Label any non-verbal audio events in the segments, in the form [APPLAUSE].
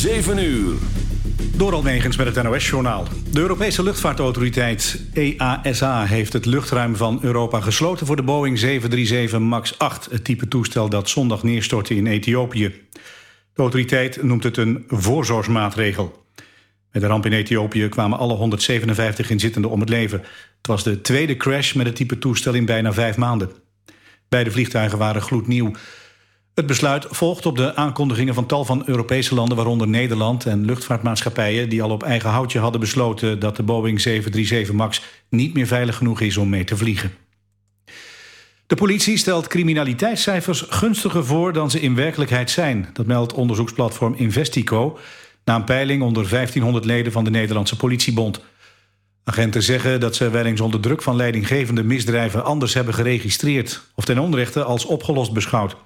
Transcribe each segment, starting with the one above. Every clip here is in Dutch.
7 uur. Door Almegens met het NOS-journaal. De Europese luchtvaartautoriteit EASA heeft het luchtruim van Europa gesloten... voor de Boeing 737 MAX 8, het type toestel dat zondag neerstortte in Ethiopië. De autoriteit noemt het een voorzorgsmaatregel. Met de ramp in Ethiopië kwamen alle 157 inzittenden om het leven. Het was de tweede crash met het type toestel in bijna vijf maanden. Beide vliegtuigen waren gloednieuw... Het besluit volgt op de aankondigingen van tal van Europese landen... waaronder Nederland en luchtvaartmaatschappijen... die al op eigen houtje hadden besloten... dat de Boeing 737 MAX niet meer veilig genoeg is om mee te vliegen. De politie stelt criminaliteitscijfers gunstiger voor... dan ze in werkelijkheid zijn. Dat meldt onderzoeksplatform Investico... na een peiling onder 1500 leden van de Nederlandse politiebond. Agenten zeggen dat ze wel eens onder druk van leidinggevende misdrijven... anders hebben geregistreerd of ten onrechte als opgelost beschouwd.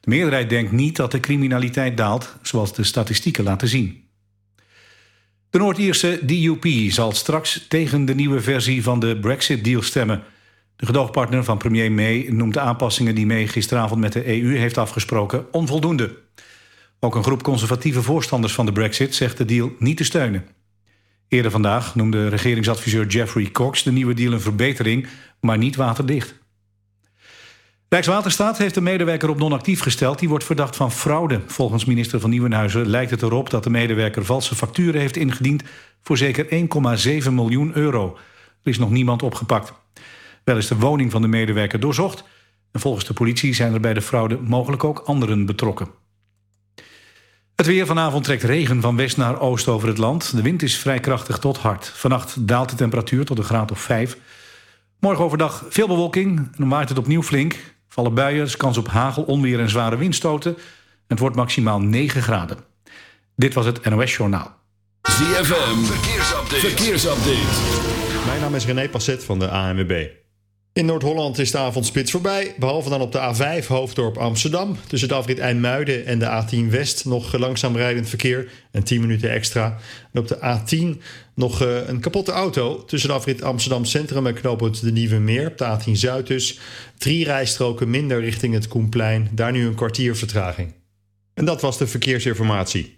De meerderheid denkt niet dat de criminaliteit daalt, zoals de statistieken laten zien. De Noord-Ierse DUP zal straks tegen de nieuwe versie van de Brexit-deal stemmen. De gedoogpartner van premier May noemt de aanpassingen die May gisteravond met de EU heeft afgesproken onvoldoende. Ook een groep conservatieve voorstanders van de Brexit zegt de deal niet te steunen. Eerder vandaag noemde regeringsadviseur Jeffrey Cox de nieuwe deal een verbetering, maar niet waterdicht. Rijkswaterstaat heeft een medewerker op non-actief gesteld. Die wordt verdacht van fraude. Volgens minister van Nieuwenhuizen lijkt het erop dat de medewerker valse facturen heeft ingediend voor zeker 1,7 miljoen euro. Er is nog niemand opgepakt. Wel is de woning van de medewerker doorzocht. En volgens de politie zijn er bij de fraude mogelijk ook anderen betrokken. Het weer vanavond trekt regen van west naar oost over het land. De wind is vrij krachtig tot hard. Vannacht daalt de temperatuur tot een graad of 5. Morgen overdag veel bewolking en dan waait het opnieuw flink. Vallen buien, kans op hagel, onweer en zware windstoten. Het wordt maximaal 9 graden. Dit was het NOS Journaal. ZFM, verkeersupdate. verkeersupdate. Mijn naam is René Passet van de ANWB. In Noord-Holland is de avondspits voorbij, behalve dan op de A5 Hoofddorp Amsterdam. Tussen de afrit IJmuiden en de A10 West nog langzaam rijdend verkeer en 10 minuten extra. En op de A10 nog uh, een kapotte auto tussen de afrit Amsterdam Centrum en knooppunt De Nieuwe Meer. Op de A10 Zuid dus. Drie rijstroken minder richting het Koenplein. Daar nu een kwartier vertraging. En dat was de verkeersinformatie.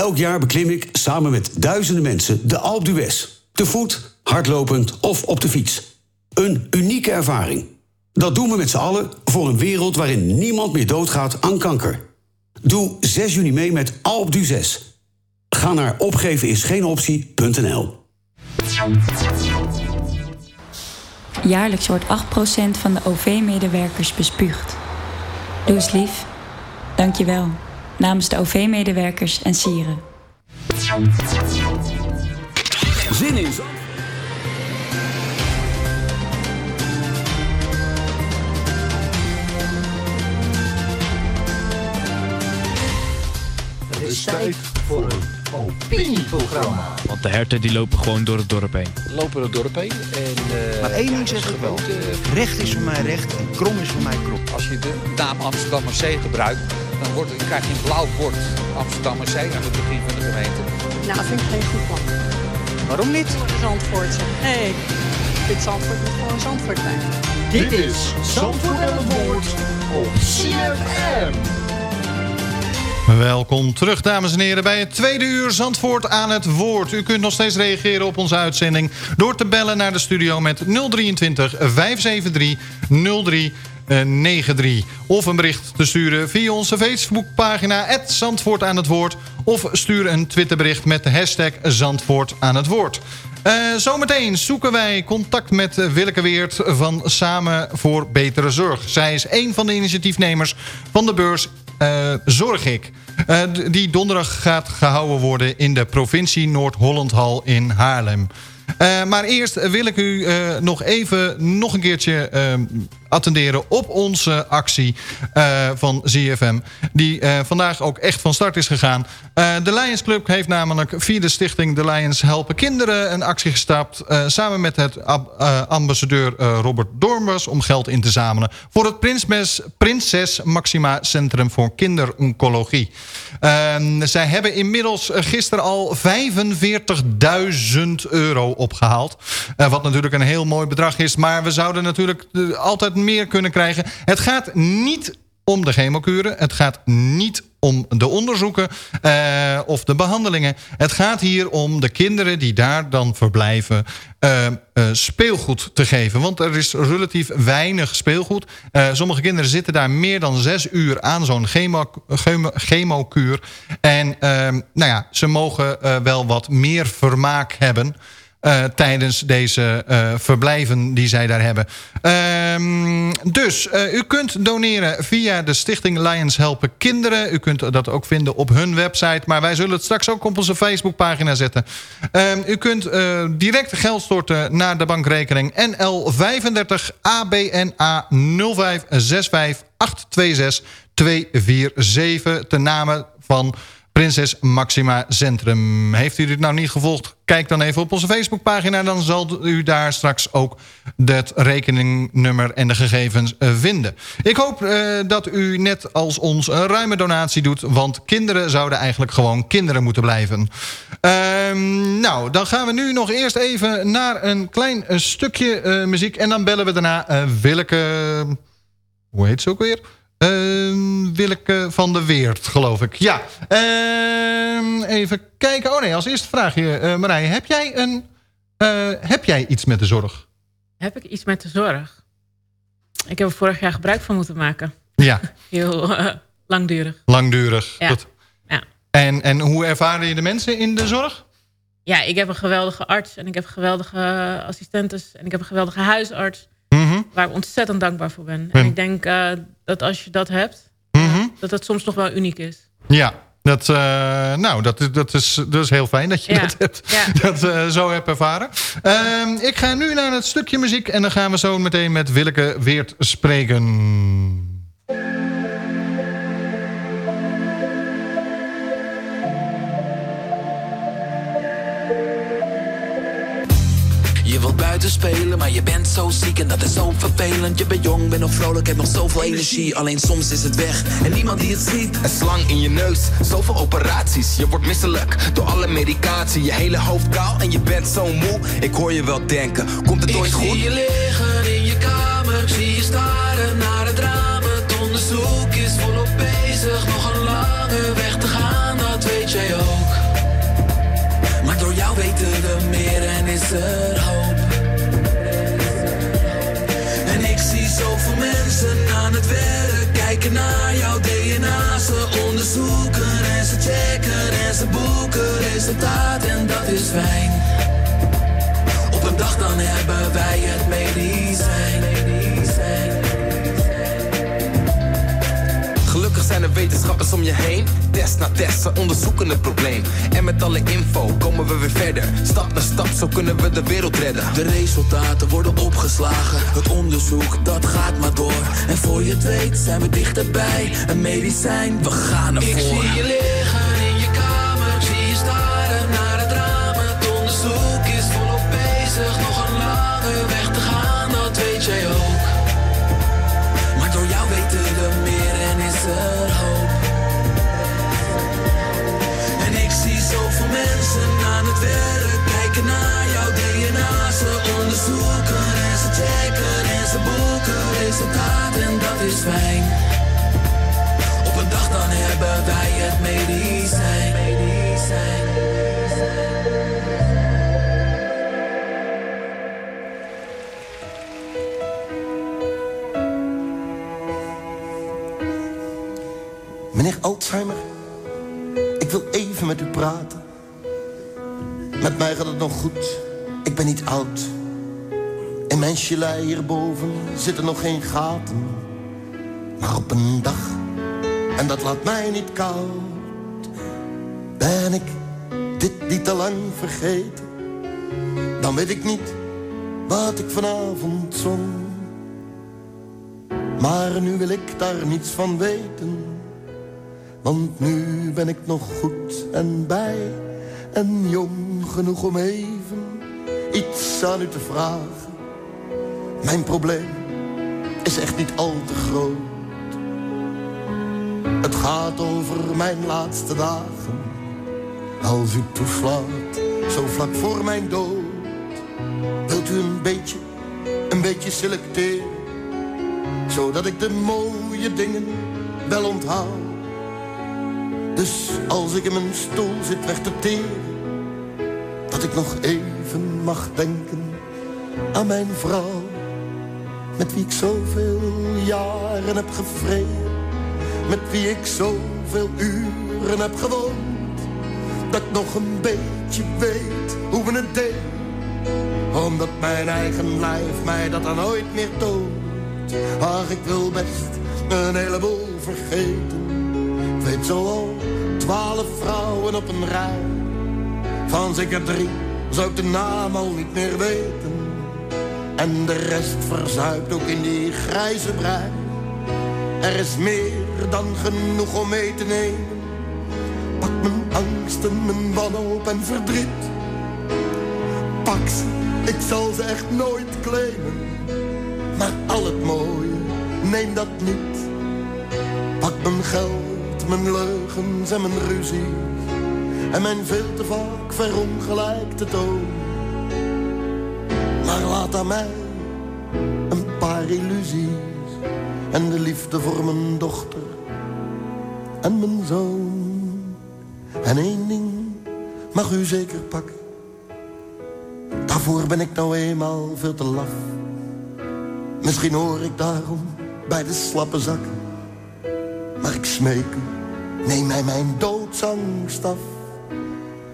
Elk jaar beklim ik samen met duizenden mensen de Alpe d'Huez. Te voet, hardlopend of op de fiets. Een unieke ervaring. Dat doen we met z'n allen voor een wereld waarin niemand meer doodgaat aan kanker. Doe 6 juni mee met d'Huez. Ga naar opgevenisgeenoptie.nl Jaarlijks wordt 8% van de OV-medewerkers bespuugd. Doe eens lief. Dank je wel. Namens de OV-medewerkers en sieren. Zin in. Het is tijd voor een opinieprogramma. Want de herten die lopen gewoon door het dorp heen. Lopen het dorp heen en... eh, Maar één ding dat zeg ik wel. gewoon, Recht is voor mij recht en krom is voor mij krom. Als je de naam Amsterdam C gebruikt, dan wordt, krijg je een blauw bord Amsterdam Zee aan het begin van de gemeente. Nou, dat vind ik geen goed plan. Waarom niet? Zandvoort. Nee, ik vind Zandvoort moet gewoon Zandvoort blijven. Dit is Zandvoort aan het woord op CFM. Welkom terug, dames en heren, bij het tweede uur Zandvoort aan het woord. U kunt nog steeds reageren op onze uitzending door te bellen naar de studio met 023 573 0393. Of een bericht te sturen via onze Facebookpagina Zandvoort aan het woord. Of stuur een Twitterbericht met de hashtag Zandvoort aan het woord. Uh, zometeen zoeken wij contact met Willeke Weert van Samen voor Betere Zorg. Zij is een van de initiatiefnemers van de beurs uh, Zorg ik. Uh, die donderdag gaat gehouden worden in de provincie Noord-Hollandhal in Haarlem. Maar eerst wil ik u nog even nog een keertje uh, attenderen op onze actie van ZFM. Die vandaag ook echt van start is gegaan. de Lions Club heeft namelijk via de stichting De Lions Helpen Kinderen een actie gestapt. samen met het ambassadeur Robert Dornbas om geld in te zamelen. Voor het Prinses, Prinses Maxima Centrum voor Kinderoncologie. zij hebben inmiddels gisteren al 45.000 euro opgehaald. Wat natuurlijk een heel mooi bedrag is. Maar we zouden natuurlijk altijd meer kunnen krijgen. Het gaat niet om de chemokuren. Het gaat niet om de onderzoeken uh, of de behandelingen. Het gaat hier om de kinderen die daar dan verblijven... Uh, uh, speelgoed te geven. Want er is relatief weinig speelgoed. sommige kinderen zitten daar meer dan zes uur aan zo'n chemo, chemo, chemokuur. En nou ja, ze mogen wel wat meer vermaak hebben... Uh, tijdens deze uh, verblijven die zij daar hebben. Uh, dus uh, u kunt doneren via de stichting Lions Helpen Kinderen. U kunt dat ook vinden op hun website. Maar wij zullen het straks ook op onze Facebookpagina zetten. Ehm, u kunt direct geld storten naar de bankrekening NL35 ABNA 0565 826 247 ten name van Prinses Maxima Centrum. Heeft u dit nou niet gevolgd? Kijk dan even op onze Facebookpagina. Dan zal u daar straks ook het rekeningnummer en de gegevens vinden. Ik hoop uh, dat u net als ons een ruime donatie doet. Want kinderen zouden eigenlijk gewoon kinderen moeten blijven. Uh, nou, dan gaan we nu nog eerst even naar een klein stukje uh, muziek. En dan bellen we daarna Willeke... Hoe heet ze ook weer? Uh, Willeke van de Weert, geloof ik. Ja, uh, even kijken. Oh nee, als eerste vraagje, uh, Marije. Heb jij, een, uh, heb jij iets met de zorg? Heb ik iets met de zorg? Ik heb er vorig jaar gebruik van moeten maken. Ja. [LAUGHS] Heel uh, langdurig. Langdurig. Ja. Ja. En, en hoe ervaren je de mensen in de zorg? Ja, ik heb een geweldige arts en ik heb geweldige assistentes en ik heb een geweldige huisarts. Mm -hmm. Waar ik ontzettend dankbaar voor ben. En ik denk uh, dat als je dat hebt, mm -hmm. dat dat soms nog wel uniek is. Ja, dat, uh, nou, dat, dat, is, dat is heel fijn dat je ja. dat, hebt, ja. [LAUGHS] dat uh, zo hebt ervaren. Uh, ik ga nu naar het stukje muziek en dan gaan we zo meteen met Willeke Weert spreken. Buiten spelen, maar je bent zo ziek en dat is zo vervelend. Je bent jong, bent nog vrolijk, hebt nog zoveel energie. Alleen soms is het weg en niemand die het ziet. Een slang in je neus, zoveel operaties. Je wordt misselijk door alle medicatie. Je hele hoofd kaal en je bent zo moe. Ik hoor je wel denken, komt het Ik ooit goed? zie je liggen in je kamer, ik zie je staren naar het raam. Het onderzoek is volop bezig, nog een lange weg te gaan, dat weet jij ook. Maar door jou weten we meer en is er hoop. Mensen aan het werk, kijken naar jouw DNA. Ze onderzoeken en ze checken en ze boeken resultaat en dat is fijn. Op een dag dan hebben wij het medicijn. Wetenschappers om je heen. Test na test, ze onderzoeken het probleem. En met alle info komen we weer verder. Stap na stap, zo kunnen we de wereld redden. De resultaten worden opgeslagen. Het onderzoek, dat gaat maar door. En voor je het weet zijn we dichterbij. Een medicijn, we gaan ervoor. Ik zie je Onderzoeken en ze checken en ze boeken resultaat en dat is fijn. Op een dag dan hebben wij het medicijn. medicijn. Meneer Alzheimer, ik wil even met u praten. Met mij gaat het nog goed, ik ben niet oud. Gelei hierboven zitten nog geen gaten. Maar op een dag, en dat laat mij niet koud, ben ik dit niet te lang vergeten. Dan weet ik niet wat ik vanavond zong. Maar nu wil ik daar niets van weten. Want nu ben ik nog goed en bij en jong genoeg om even iets aan u te vragen. Mijn probleem is echt niet al te groot. Het gaat over mijn laatste dagen. Als u toeslaat, zo vlak voor mijn dood. Wilt u een beetje, een beetje selecteren. Zodat ik de mooie dingen wel onthoud. Dus als ik in mijn stoel zit weg te teren, dat ik nog even mag denken aan mijn vrouw, met wie ik zoveel jaren heb gevreden, met wie ik zoveel uren heb gewoond, dat ik nog een beetje weet hoe we het deden, omdat mijn eigen lijf mij dat dan nooit meer toont. Ach, ik wil best een heleboel vergeten. Ik weet zo al twaalf vrouwen op een rij. Van zeker drie zou ik de naam al niet meer weten. En de rest verzuipt ook in die grijze brei. Er is meer dan genoeg om mee te nemen. Pak mijn angsten, mijn wanhoop en verdriet. Pak ze, ik zal ze echt nooit claimen. Maar al het mooie, neem dat niet. Pak mijn geld, mijn leugens en mijn ruzie. En mijn veel te vaak verongelijkte toon. Laat aan mij een paar illusies. En de liefde voor mijn dochter en mijn zoon. En één ding mag u zeker pakken. Daarvoor ben ik nou eenmaal veel te laf. Misschien hoor ik daarom bij de slappe zakken. Maar ik smeek u, neem mij mijn doodsangst af.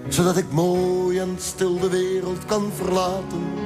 Zodat ik mooi en stil de wereld kan verlaten.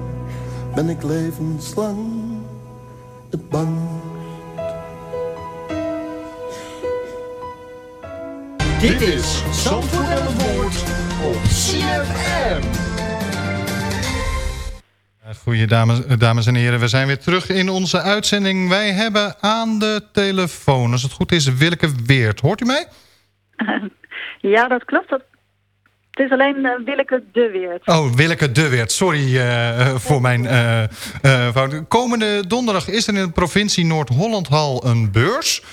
ben ik levenslang het bangst. Dit is Zandvoort aan het woord op CFM. Goeie dames, dames en heren, we zijn weer terug in onze uitzending. Wij hebben aan de telefoon, als het goed is, Willeke Weert. Hoort u mij? [LAUGHS] Ja, dat klopt. Dat... Het is alleen uh, Willeke de Weert. Oh, Willeke de Weert. Sorry uh, voor mijn uh, fout. Komende donderdag is er in de provincie Noord-Holland-Hal een beurs.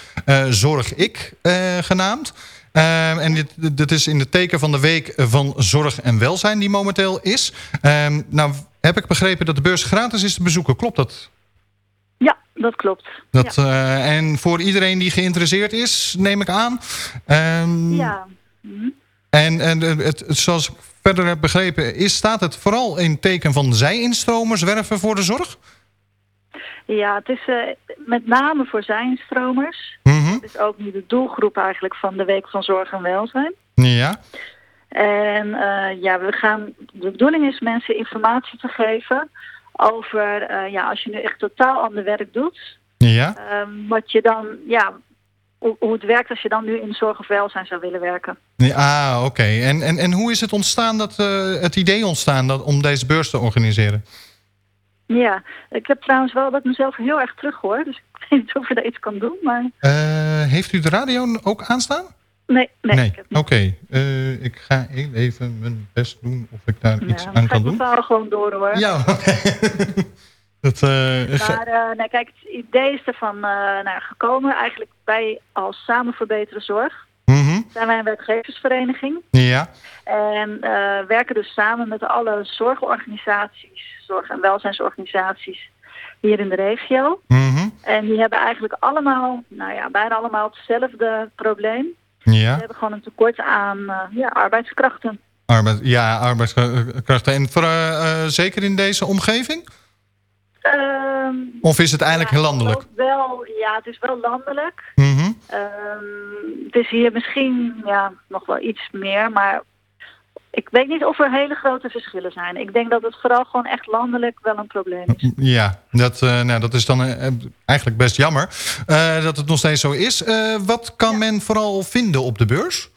Zorg ik genaamd. Um, en dit, dit is in het teken van de week van zorg en welzijn die momenteel is. Um, nou heb ik begrepen dat de beurs gratis is te bezoeken. Klopt dat? Ja, dat klopt. Dat, ja. uh, en voor iedereen die geïnteresseerd is, neem ik aan. Um, ja. Mm En, en het, het, zoals ik verder heb begrepen, is, staat het vooral in teken van zij-instromers werven voor de zorg? Ja, het is uh, met name voor zijnstromers. Mm -hmm. Het is ook nu de doelgroep eigenlijk van de Week van Zorg en Welzijn. Ja. En uh, ja, we gaan, de bedoeling is mensen informatie te geven over, uh, ja, als je nu echt totaal ander werk doet. Ja. Um, wat je dan, ja, hoe, hoe het werkt als je dan nu in zorg of welzijn zou willen werken. Nee, ah, oké. En, en, en hoe is het ontstaan, dat, uh, het idee ontstaan dat, om deze beurs te organiseren? Ja, ik heb trouwens wel dat mezelf heel erg terug hoor. Dus ik weet niet of je daar iets kan doen. Maar... Uh, heeft u de radio ook aanstaan? Nee, nee. nee. Oké, okay. uh, ik ga even mijn best doen of ik daar ja, iets aan kan doen. Ja, gewoon door hoor. Ja, [LAUGHS] oké. Okay. Dat, uh, maar uh, nee, kijk, het idee is ervan nou, gekomen eigenlijk bij als Samen Verbeteren Zorg. Mm -hmm. Zijn wij een werkgeversvereniging. Ja. En werken dus samen met alle zorgorganisaties, zorg- en welzijnsorganisaties hier in de regio. Mm -hmm. En die hebben eigenlijk allemaal, nou ja, bijna allemaal hetzelfde probleem. Ja. We hebben gewoon een tekort aan uh, ja, arbeidskrachten. Arbeid, ja, arbeidskrachten. En voor, uh, uh, zeker in deze omgeving? Uh, of is het eigenlijk ja, landelijk? Wel, ja, het is wel landelijk. Mm -hmm. het is hier misschien ja, nog wel iets meer, maar ik weet niet of er hele grote verschillen zijn. Ik denk dat het vooral gewoon echt landelijk wel een probleem is. Ja, dat, uh, nou, dat is dan uh, eigenlijk best jammer uh, dat het nog steeds zo is. wat kan ja. men vooral vinden op de beurs?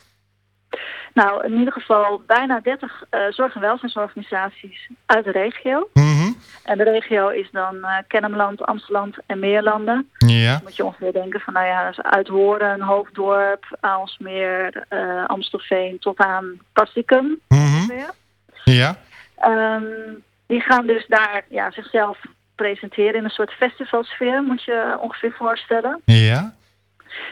Nou, in ieder geval bijna 30 zorg- en welzijnsorganisaties uit de regio. Mm -hmm. En de regio is dan Kennemerland, Amsterdam en Meerlanden. Ja. Dan moet je ongeveer denken van, nou ja, uit Horen, Hoofddorp, Aalsmeer, Amstelveen tot aan Kastikum. Mm -hmm. Ja. Um, die gaan dus daar ja, zichzelf presenteren in een soort festivalsfeer, moet je ongeveer voorstellen. Ja.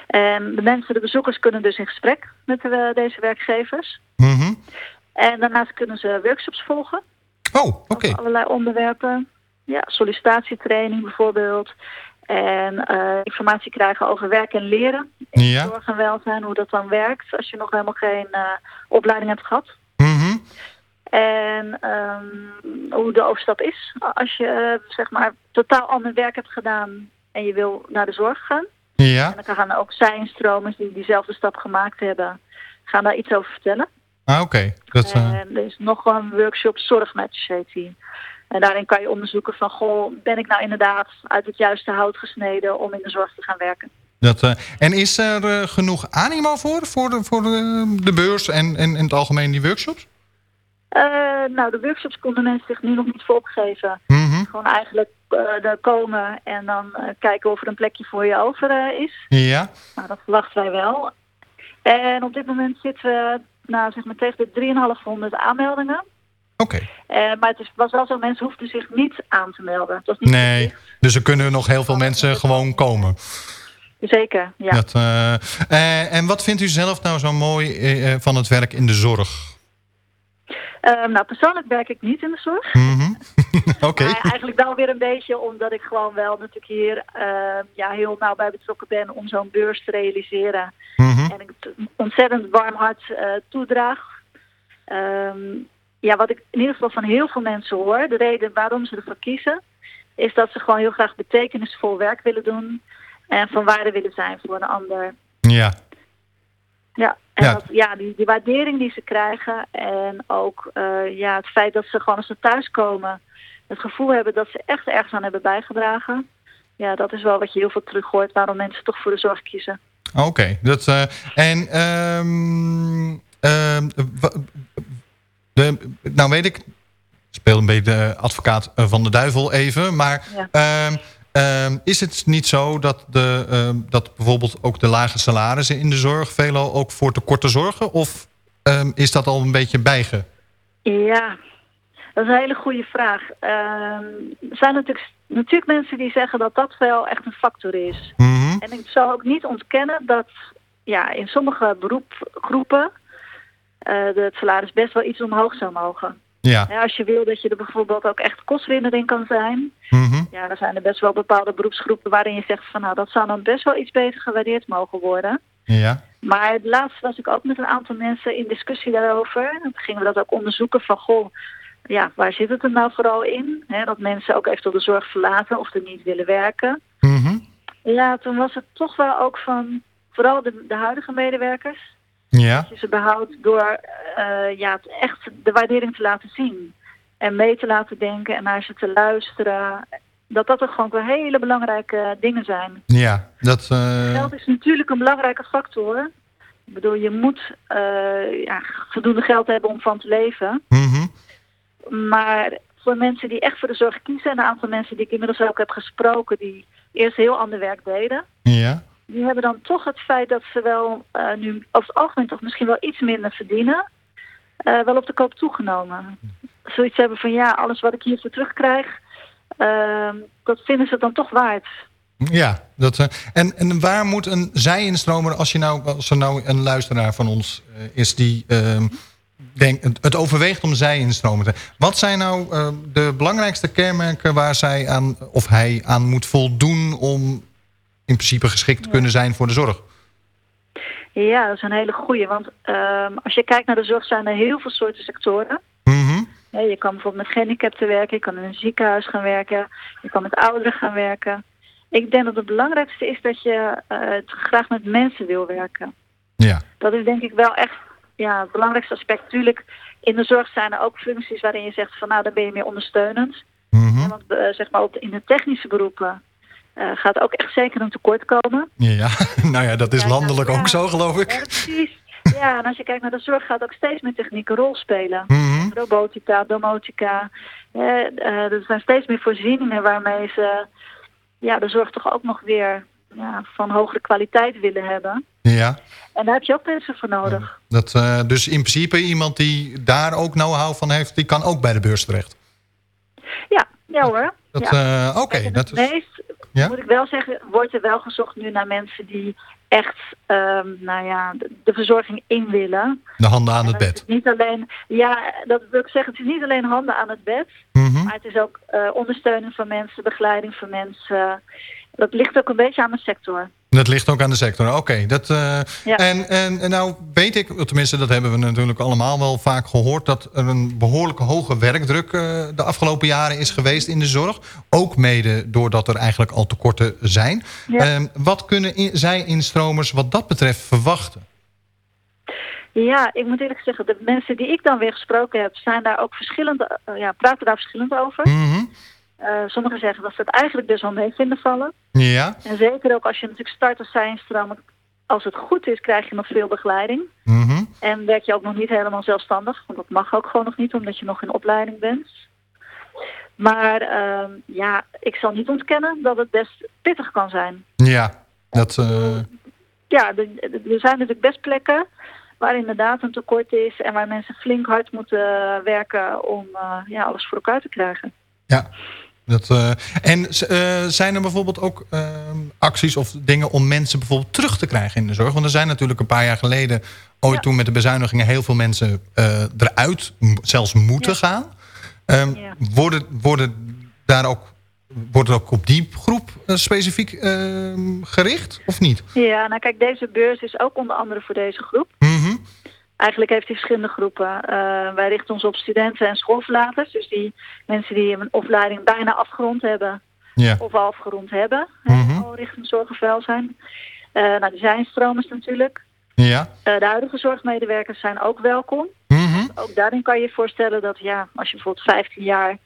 En de mensen, de bezoekers, kunnen dus in gesprek met de, deze werkgevers. Mm -hmm. En daarnaast kunnen ze workshops volgen. Oh, oké. Okay. Allerlei onderwerpen. Ja, sollicitatietraining bijvoorbeeld. En uh, informatie krijgen over werk en leren. In ja. zorg en welzijn, hoe dat dan werkt als je nog helemaal geen uh, opleiding hebt gehad. Mm -hmm. En um, hoe de overstap is als je uh, zeg maar totaal ander werk hebt gedaan en je wil naar de zorg gaan. Ja. En dan gaan ook zijnstromers die diezelfde stap gemaakt hebben, gaan daar iets over vertellen. Ah, oké. Okay. En er is nog een workshop Zorgmatch heet die. En daarin kan je onderzoeken van, goh, ben ik nou inderdaad uit het juiste hout gesneden om in de zorg te gaan werken. Dat, uh, en is er uh, genoeg animo voor, voor de, voor de, de beurs en, en in het algemeen die workshops? Uh, nou, de workshops konden mensen zich nu nog niet voor opgeven. Mm -hmm. Gewoon eigenlijk er komen en dan kijken of er een plekje voor je over is. Ja. Nou, dat verwachten wij wel. En op dit moment zitten we nou, zeg maar tegen de 3500 aanmeldingen. Oké. Okay. maar het is, was wel zo, mensen hoefden zich niet aan te melden. Het was niet nee, verplicht. dus er kunnen nog heel veel mensen gewoon komen. Zeker, ja. Dat, uh, uh, en wat vindt u zelf nou zo mooi van het werk in de zorg? Um, nou, persoonlijk werk ik niet in de zorg. Mm -hmm. [LAUGHS] Oké. Okay. Eigenlijk wel weer een beetje omdat ik gewoon wel natuurlijk hier ja, heel nauw bij betrokken ben om zo'n beurs te realiseren. Mm -hmm. En ik het ontzettend warm hart toedraag. Um, ja, wat ik in ieder geval van heel veel mensen hoor, de reden waarom ze ervoor kiezen, is dat ze gewoon heel graag betekenisvol werk willen doen en van waarde willen zijn voor een ander. Ja. Ja, en Ja. Dat, ja die, die waardering die ze krijgen en ook uh, ja, het feit dat ze gewoon als ze thuiskomen het gevoel hebben dat ze echt ergens aan hebben bijgedragen. Ja, dat is wel wat je heel veel terug hoort waarom mensen toch voor de zorg kiezen. Oké, okay, dat uh, en um, um, de, nou weet ik, ik speel een beetje de advocaat van de duivel even, maar ja. um, um, is het niet zo dat, de, um, dat bijvoorbeeld ook de lage salarissen in de zorg veelal ook voor tekorten zorgen? Of is dat al een beetje bijge? Ja, dat is een hele goede vraag. er zijn natuurlijk, natuurlijk mensen die zeggen dat dat wel echt een factor is. Mm -hmm. En ik zou ook niet ontkennen dat ja, in sommige beroepgroepen uh, het salaris best wel iets omhoog zou mogen. Ja. ja. als je wil dat je er bijvoorbeeld ook echt kostwinner in kan zijn. Mm -hmm. Ja, dan zijn er best wel bepaalde beroepsgroepen waarin je zegt van nou dat zou dan best wel iets beter gewaardeerd mogen worden. Ja. Maar laatst was ik ook met een aantal mensen in discussie daarover. En toen gingen we dat ook onderzoeken van goh, ja, waar zit het er nou vooral in? He, dat mensen ook even de zorg verlaten of er niet willen werken. Mm -hmm. Ja, toen was het toch wel ook van vooral de, de huidige medewerkers. Ja. Dat je ze behoudt door uh, ja, echt de waardering te laten zien. En mee te laten denken en naar ze te luisteren. Dat dat toch gewoon wel hele belangrijke dingen zijn. Ja, dat... Uh... Geld is natuurlijk een belangrijke factor. Ik bedoel, je moet uh, ja, voldoende geld hebben om van te leven. Mm Maar voor mensen die echt voor de zorg kiezen... en een aantal mensen die ik inmiddels ook heb gesproken... die eerst heel ander werk deden... Ja. Die hebben dan toch het feit dat ze wel uh, nu het algemeen... toch misschien wel iets minder verdienen... Uh, wel op de koop toegenomen. Zoiets hebben van ja, alles wat ik hiervoor terugkrijg... Uh, dat vinden ze dan toch waard. Ja, dat, uh, en, en waar moet een zij-instromer, als, je nou, als er nou een luisteraar van ons is die uh, denk, het overweegt om zij-instromer te Wat zijn nou de belangrijkste kenmerken waar zij aan, of hij aan moet voldoen om in principe geschikt kunnen zijn voor de zorg? Ja, dat is een hele goeie. Want ehm, als je kijkt naar de zorg zijn er heel veel soorten sectoren. Mm -hmm. ja, je kan bijvoorbeeld met gehandicapten werken, je kan in een ziekenhuis gaan werken, je kan met ouderen gaan werken. Ik denk dat het belangrijkste is dat je uh, graag met mensen wil werken. Ja. Dat is denk ik wel echt ja, het belangrijkste aspect. Tuurlijk, in de zorg zijn er ook functies waarin je zegt van nou, dan ben je meer ondersteunend. Mm -hmm. want uh, zeg maar op in de technische beroepen uh, gaat ook echt zeker een tekort komen. Ja, [LAUGHS] nou ja, dat is ja, landelijk ook zo geloof ik. Ja, precies. Ja, en als je kijkt naar de zorg gaat ook steeds meer techniek een rol spelen. Mm -hmm. Robotica, domotica. er zijn steeds meer voorzieningen waarmee ze ja, de zorg toch ook nog weer ja, van hogere kwaliteit willen hebben. Ja. En daar heb je ook mensen voor nodig. Dat, uh, dus in principe iemand die daar ook know-how van heeft, die kan ook bij de beurs terecht? Ja, ja hoor. Dat, ja. Uh, Oké. Okay, dat meest, ja? moet ik wel zeggen, wordt er wel gezocht nu naar mensen die echt um, nou ja, de, de, verzorging in willen. De handen aan het bed. Niet alleen, ja, dat wil ik zeggen, het is niet alleen handen aan het bed. Mm -hmm. Maar het is ook uh, ondersteuning van mensen, begeleiding van mensen. Dat ligt ook een beetje aan de sector. Dat ligt ook aan de sector, oké. Okay, dat uh, ja. en, en, en nou weet ik, tenminste dat hebben we natuurlijk allemaal wel vaak gehoord... dat er een behoorlijk hoge werkdruk uh, de afgelopen jaren is geweest in de zorg. Ook mede doordat er eigenlijk al tekorten zijn. Ja. Uh, wat kunnen in, zij instromers wat dat betreft verwachten? Ja, ik moet eerlijk zeggen, de mensen die ik dan weer gesproken heb... zijn daar ook verschillend, ja, praten daar verschillend over. Mm -hmm. Uh, sommigen zeggen dat ze het eigenlijk dus al mee vinden vallen. Ja. En zeker ook als je natuurlijk start als zijnstroom, als het goed is, krijg je nog veel begeleiding. Mm -hmm. En werk je ook nog niet helemaal zelfstandig, want dat mag ook gewoon nog niet, omdat je nog in opleiding bent. Maar uh, ja, ik zal niet ontkennen dat het best pittig kan zijn. Ja, dat... Uh... Ja, er, zijn natuurlijk best plekken waar inderdaad een tekort is en waar mensen flink hard moeten werken om uh, ja, alles voor elkaar te krijgen. Ja, dat, uh, en uh, zijn er bijvoorbeeld ook uh, acties of dingen om mensen bijvoorbeeld terug te krijgen in de zorg? Want er zijn natuurlijk een paar jaar geleden, ooit ja. toen met de bezuinigingen, heel veel mensen eruit zelfs moeten ja. gaan. Um, ja. worden, worden daar ook, wordt er ook op die groep specifiek ehm, gericht of niet? Ja, nou kijk, deze beurs is ook onder andere voor deze groep. Eigenlijk heeft hij verschillende groepen. Uh, wij richten ons op studenten en schoolverlaters. Dus die mensen die een opleiding bijna afgerond hebben. Ja. Of al afgerond hebben. Mm -hmm. Al richting zorg en welzijn. Uh, nou, die zijn stromers natuurlijk. Ja. Uh, de huidige zorgmedewerkers zijn ook welkom. Mm -hmm. Ook daarin kan je je voorstellen dat ja, als je bijvoorbeeld 15 jaar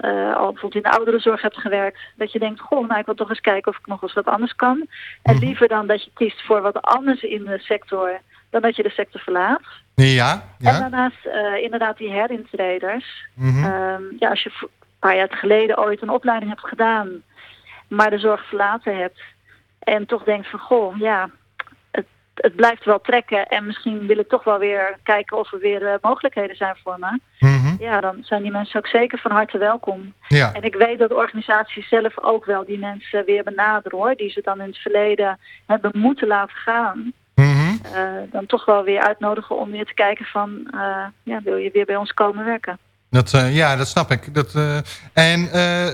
uh, al bijvoorbeeld in de ouderenzorg hebt gewerkt, dat je denkt, goh, nou ik wil toch eens kijken of ik nog eens wat anders kan. En liever dan dat je kiest voor wat anders in de sector dan dat je de sector verlaat. Ja, ja. En daarnaast uh, inderdaad die herintreders. Mhm. Mm -hmm. um, ja, als je een paar jaar geleden ooit een opleiding hebt gedaan, maar de zorg verlaten hebt en toch denkt van goh, ja, het, het blijft wel trekken en misschien wil ik toch wel weer kijken of er weer uh, mogelijkheden zijn voor me. Mm -hmm. Ja, dan zijn die mensen ook zeker van harte welkom. Ja. En ik weet dat organisaties zelf ook wel die mensen weer benaderen hoor, die ze dan in het verleden hebben moeten laten gaan. Uh, dan toch wel weer uitnodigen om weer te kijken van, uh, ja, wil je weer bij ons komen werken? Dat, uh, ja, dat snap ik. Dat, en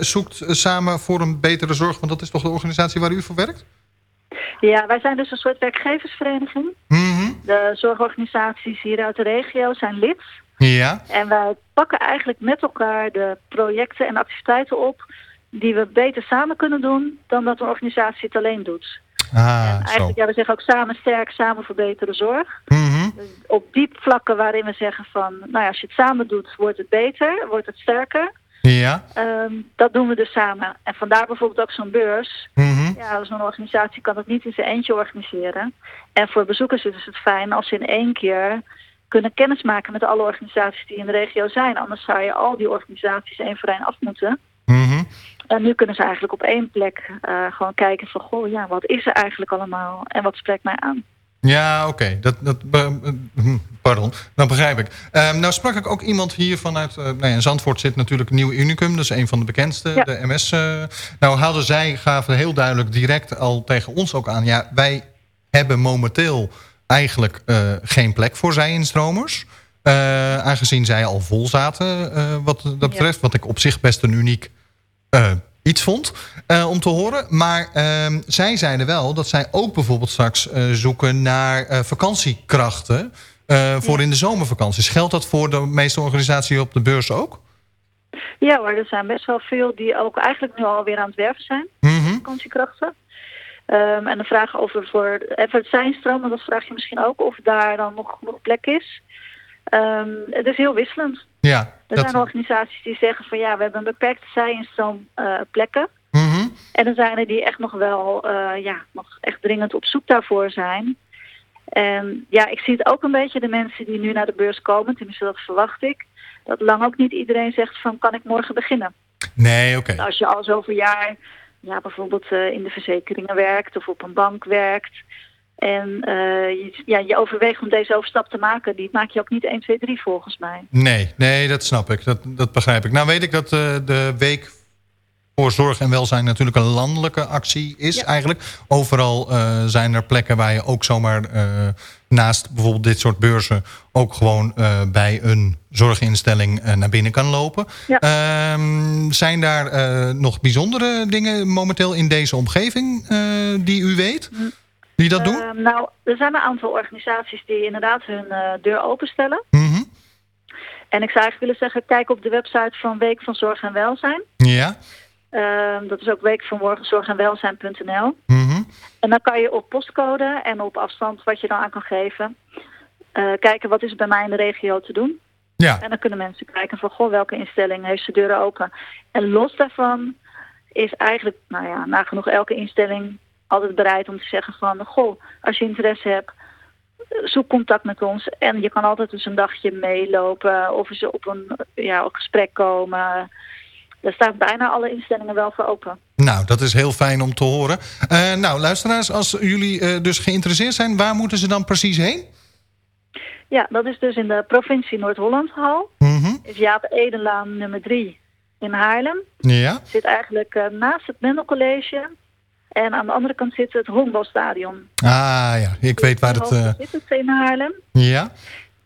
zoekt samen voor een betere zorg, want dat is toch de organisatie waar u voor werkt? Ja, wij zijn dus een soort werkgeversvereniging. Mm -hmm. De zorgorganisaties hier uit de regio zijn lid. Ja. En wij pakken eigenlijk met elkaar de projecten en activiteiten op die we beter samen kunnen doen dan dat een organisatie het alleen doet. Ah, en eigenlijk, ja, we zeggen ook samen sterk, samen verbeteren zorg. Mm -hmm. dus op die vlakken waarin we zeggen van, nou ja, als je het samen doet, wordt het beter, wordt het sterker. Ja. Ehm, dat doen we dus samen. En vandaar bijvoorbeeld ook zo'n beurs. Mhm. Ja, zo'n organisatie kan het niet in zijn eentje organiseren. En voor bezoekers is het fijn als ze in één keer kunnen kennismaken met alle organisaties die in de regio zijn. Anders zou je al die organisaties één voor één af moeten. En nu kunnen ze eigenlijk op één plek eh, gewoon kijken van... goh, ja, wat is er eigenlijk allemaal en wat spreekt mij aan? Ja, oké. Dat, dat, hm, pardon, dat begrijp ik. Ehm, nou sprak ik ook iemand hier vanuit... nou ja, in Zandvoort zit natuurlijk Nieuw Unicum. Dat is een van de bekendste, Ja. de MS. eh. nou hadden zij, gaven heel duidelijk direct al tegen ons ook aan... ja, wij hebben momenteel eigenlijk geen plek voor zij-instromers. Aangezien zij al vol zaten wat dat betreft. Wat ik op zich best een uniek eh, iets vond eh, om te horen. Maar ehm, zij zeiden wel dat zij ook bijvoorbeeld straks eh, zoeken naar vakantiekrachten voor in de zomervakanties. Geldt dat voor de meeste organisaties op de beurs ook? Ja hoor, er zijn best wel veel die ook eigenlijk nu alweer aan het werven zijn. Mhm. Vakantiekrachten. Ehm, en de vraag of er voor even het zijnstroom, want dat vraag je misschien ook, of daar dan nog genoeg plek is. Ehm, het is heel wisselend. Ja, Er dat, zijn organisaties die zeggen van ja, we hebben een beperkte zijinstroom eh plekken. Mhm. En er zijn er die echt nog wel eh, ja, nog echt dringend op zoek daarvoor zijn. En ja, ik zie het ook een beetje de mensen die nu naar de beurs komen, tenminste dat verwacht ik. Dat lang ook niet iedereen zegt van kan ik morgen beginnen. nee, oké. Als je al zoveel jaar ja, bijvoorbeeld eh, in de verzekeringen werkt of op een bank werkt. En eh, je, ja, je overweegt om deze overstap te maken. Die maak je ook niet 1, 2, 3 volgens mij. Nee, nee, dat snap ik. Dat, dat begrijp ik. Nou weet ik dat eh, de week voor zorg en welzijn natuurlijk een landelijke actie is eigenlijk. Overal eh, zijn er plekken waar je ook zomaar naast bijvoorbeeld dit soort beurzen... ook gewoon bij een zorginstelling naar binnen kan lopen. Ja. Ehm, zijn daar nog bijzondere dingen momenteel in deze omgeving die u weet? Die dat doen? Ehm, nou, er zijn een aantal organisaties die inderdaad hun eh, deur openstellen. Mhm. En ik zou eigenlijk willen zeggen, kijk op de website van Week van Zorg en Welzijn. Ja. Ehm, dat is ook weekvanzorgenwelzijn.nl. Mhm. En dan kan je op postcode en op afstand wat je dan aan kan geven... eh, kijken wat is er bij mij in de regio te doen. Ja. En dan kunnen mensen kijken van, goh, welke instelling heeft zijn deuren open. En los daarvan is eigenlijk, nou ja, nagenoeg elke instelling altijd bereid om te zeggen van, goh, als je interesse hebt, zoek contact met ons. En je kan altijd eens een dagje meelopen of eens op een ja, op gesprek komen. Daar staan bijna alle instellingen wel voor open. Nou, dat is heel fijn om te horen. Eh, nou, luisteraars, als jullie eh, dus geïnteresseerd zijn... waar moeten ze dan precies heen? Ja, dat is dus in de provincie Noord-Holland-hal. Mhm. Is Jaap Edelaan nummer 3 in Haarlem. Ja. Zit eigenlijk eh, naast het Mendelcollege. En aan de andere kant zit het Honkbalstadion. Ah ja, ik weet waar het... eh, zit het in Haarlem. ja,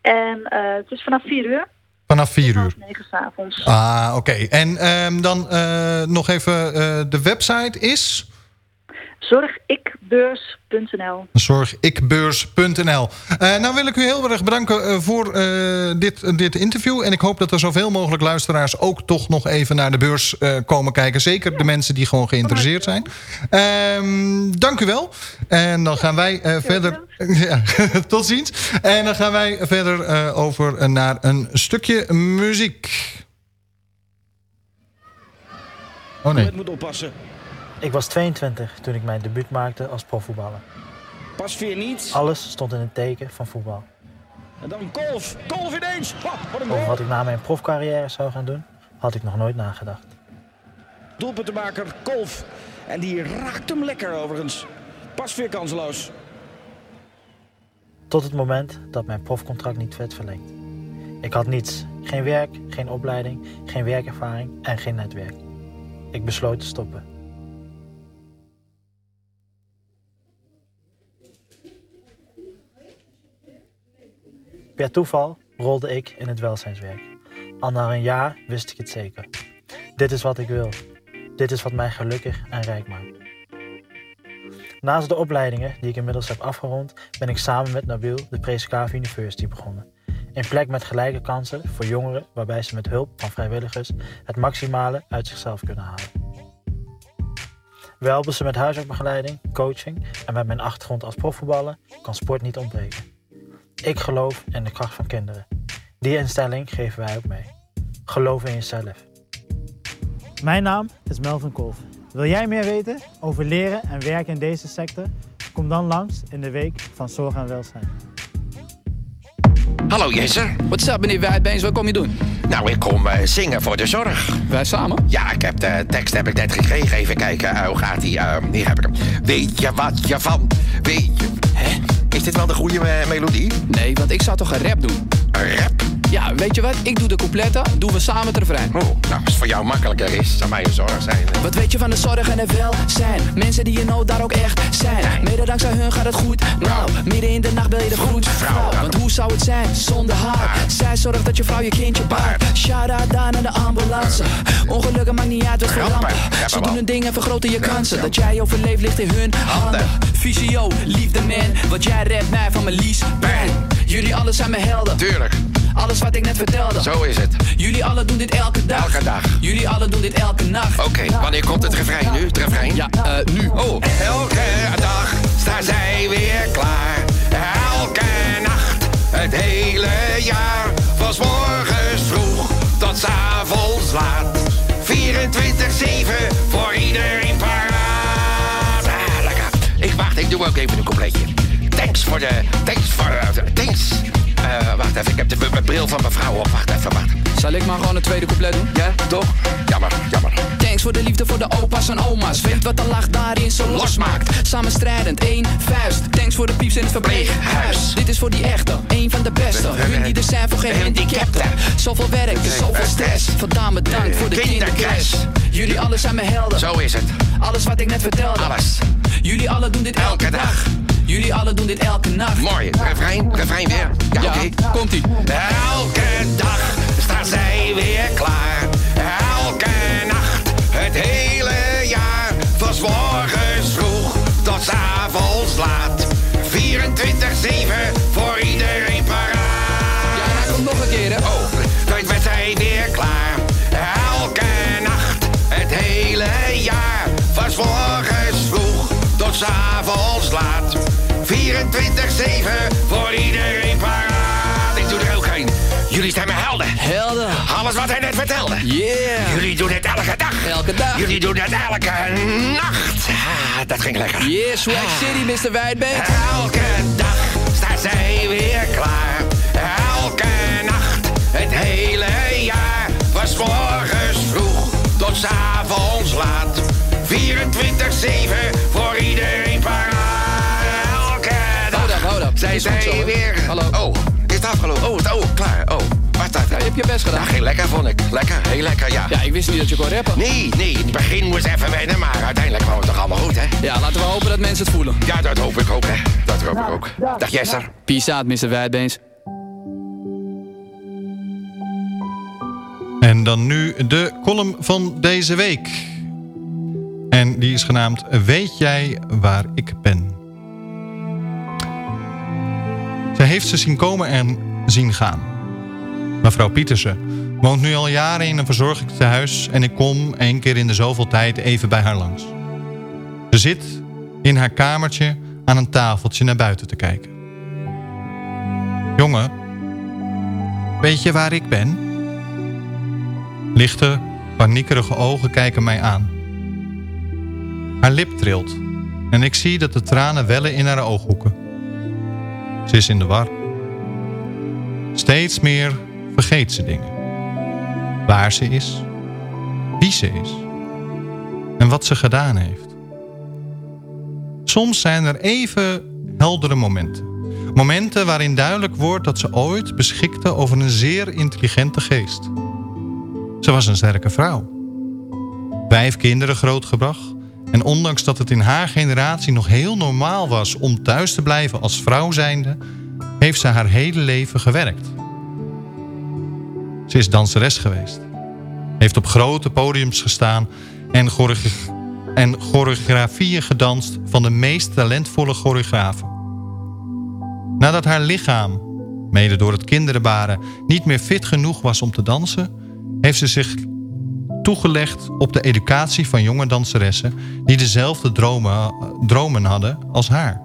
En eh, het is vanaf 4 uur, vanaf 4 uur. 9 s'avonds. Ah, oké. En ehm, dan eh, nog even, de website is Zorgikbeurs.nl zorgikbeurs.nl. Eh, nou wil ik u heel erg bedanken eh, voor eh, dit, dit interview. En ik hoop dat er zoveel mogelijk luisteraars ook toch nog even naar de beurs eh, komen kijken. Zeker de mensen die gewoon geïnteresseerd zijn. Ehm, dank u wel. En dan gaan wij eh, verder... [LAUGHS] ja, [LAUGHS] tot ziens. En dan gaan wij verder eh, over naar een stukje muziek. Oh nee. moet oppassen. Ik was 22 toen ik mijn debuut maakte als profvoetballer. Pas weer niet. Alles stond in het teken van voetbal. En dan Kolf. Kolf ineens. Wat goal. wat ik na mijn profcarrière zou gaan doen, had ik nog nooit nagedacht. Doelpuntenmaker Kolf. En die raakt hem lekker overigens. Pas weer kansloos. Tot het moment dat mijn profcontract niet werd verlengd. Ik had niets. Geen werk, geen opleiding, geen werkervaring en geen netwerk. Ik besloot te stoppen. Per toeval rolde ik in het welzijnswerk. Al na een jaar wist ik het zeker. Dit is wat ik wil. Dit is wat mij gelukkig en rijk maakt. Naast de opleidingen die ik inmiddels heb afgerond, ben ik samen met Nabil de Prescave University begonnen. Een plek met gelijke kansen voor jongeren waarbij ze met hulp van vrijwilligers het maximale uit zichzelf kunnen halen. We helpen ze met huiswerkbegeleiding, coaching en met mijn achtergrond als profvoetballer kan sport niet ontbreken. Ik geloof in de kracht van kinderen. Die instelling geven wij ook mee. Geloof in jezelf. Mijn naam is Melvin Kolf. Wil jij meer weten over leren en werken in deze sector? Kom dan langs in de week van Zorg en Welzijn. Hallo Jesse. Wat up meneer Wijdbeens, wat kom je doen? Nou, ik kom eh, zingen voor de zorg. Wij samen? Ja, ik heb de tekst heb ik net gekregen. Even kijken, uh, hoe gaat die? Uh, hier heb ik hem. Weet je wat je van... Weet je... Is dit wel de goede melodie? Nee, want ik zou toch een rap doen? Een rap? Ja, weet je wat? Ik doe de coupletten, doen we samen het refrein. Oh, nou, als het voor jou makkelijker is, zou mij een zorg zijn. Wat weet je van de zorg en het welzijn? Mensen die in nood daar ook echt zijn. Mede dankzij hun gaat het goed. Nou, midden in de nacht bel je de goed. Vrouw, want hoe zou het zijn zonder haar? Zij zorgt dat je vrouw je kindje baart. Shout-out daar naar de ambulance. Ongelukken maakt niet uit wat voor rampen. Ze doen hun dingen, vergroten je kansen. Dat jij overleeft ligt in hun handen. Visio, liefde man. Wat jij redt mij van mijn lies. Bang. Jullie alle zijn mijn helden. Tuurlijk. Alles wat ik net vertelde. Zo is het. Jullie alle doen dit elke dag. Elke dag. Jullie alle doen dit elke nacht. Oké, okay, wanneer komt het refrein nu? Het refrein? Ja, uh, nu. Oh, elke dag staan zij weer klaar. Elke nacht, het hele jaar. Van s morgens vroeg tot avonds laat. 24-7 voor iedereen paraat. Ah, lekker. Ik wacht, ik doe ook even een completje. Thanks voor de... Thanks voor... Uh, thanks. Uh, wacht even, ik heb de, de bril van mijn vrouw op. Wacht even, wacht. Zal ik maar gewoon een tweede couplet doen? Ja, toch? Jammer, jammer. Thanks voor de liefde voor de opa's en oma's. Weet wat de lach daarin zo losmaakt. Samen strijdend, één vuist. Thanks voor de pieps in het verpleeghuis. Dit is voor die echte, één van de beste. Hun die er zijn voor geen handicapten. Zoveel werk, dus zoveel stress. Vandaan bedankt voor de kindercrash. Jullie alle zijn mijn helden. Zo is het. Alles wat ik net vertelde. Alles. Jullie alle doen dit elke, elke dag. dag. Jullie alle doen dit elke nacht. Mooi, refrein, refrein weer. Ja, ja oké. Okay. Komt-ie. Elke dag staan zij weer klaar. Elke nacht, het hele jaar. Van morgens vroeg tot s avonds laat. 24-7 voor iedereen paraat. Ja, hij komt nog een keer, hè? Oh, dan werd zij weer klaar. Elke nacht, het hele jaar. Van morgens vroeg tot s avonds laat. 24-7 voor iedereen paraat. Ik doe er ook geen. Jullie zijn mijn helden. Helden. Alles wat hij net vertelde. Yeah. Jullie doen het elke dag. Elke dag. Jullie doen het elke nacht. Ah, dat ging lekker. Yeah, Swag ah. City, Mr. Wijdbeek. Elke dag staan zij weer klaar. Elke nacht, het hele jaar. Was morgens vroeg tot s avonds laat. 24-7 voor iedereen paraat. Zij zijn weer... Hallo. Oh, is het afgelopen? Oh, oh klaar. Oh, wat dat? Ja, je hebt je best gedaan. Ja, ging lekker, vond ik. Lekker, heel lekker, ja. Ja, ik wist niet dat je kon rappen. Nee, nee, in het begin moest even wennen, maar uiteindelijk kwam het toch allemaal goed, hè? Ja, laten we hopen dat mensen het voelen. Ja, dat hoop ik ook, hè. Dat hoop ik ook. Dag, Jesser. Peace out, Mr. Wijdbeens. En dan nu de column van deze week. En die is genaamd Weet jij waar ik ben? Zij heeft ze zien komen en zien gaan. Mevrouw Pietersen woont nu al jaren in een verzorgingstehuis... en ik kom één keer in de zoveel tijd even bij haar langs. Ze zit in haar kamertje aan een tafeltje naar buiten te kijken. Jongen, weet je waar ik ben? Lichte, paniekerige ogen kijken mij aan. Haar lip trilt en ik zie dat de tranen wellen in haar ooghoeken. Ze is in de war. Steeds meer vergeet ze dingen. Waar ze is, wie ze is en wat ze gedaan heeft. Soms zijn er even heldere momenten. Momenten waarin duidelijk wordt dat ze ooit beschikte over een zeer intelligente geest. Ze was een sterke vrouw. Vijf kinderen grootgebracht. En ondanks dat het in haar generatie nog heel normaal was om thuis te blijven als vrouw zijnde, heeft ze haar hele leven gewerkt. Ze is danseres geweest. Heeft op grote podiums gestaan en, en choreografieën gedanst van de meest talentvolle choreografen. Nadat haar lichaam, mede door het kinderenbaren, niet meer fit genoeg was om te dansen, heeft ze zich toegelegd op de educatie van jonge danseressen die dezelfde dromen, dromen hadden als haar.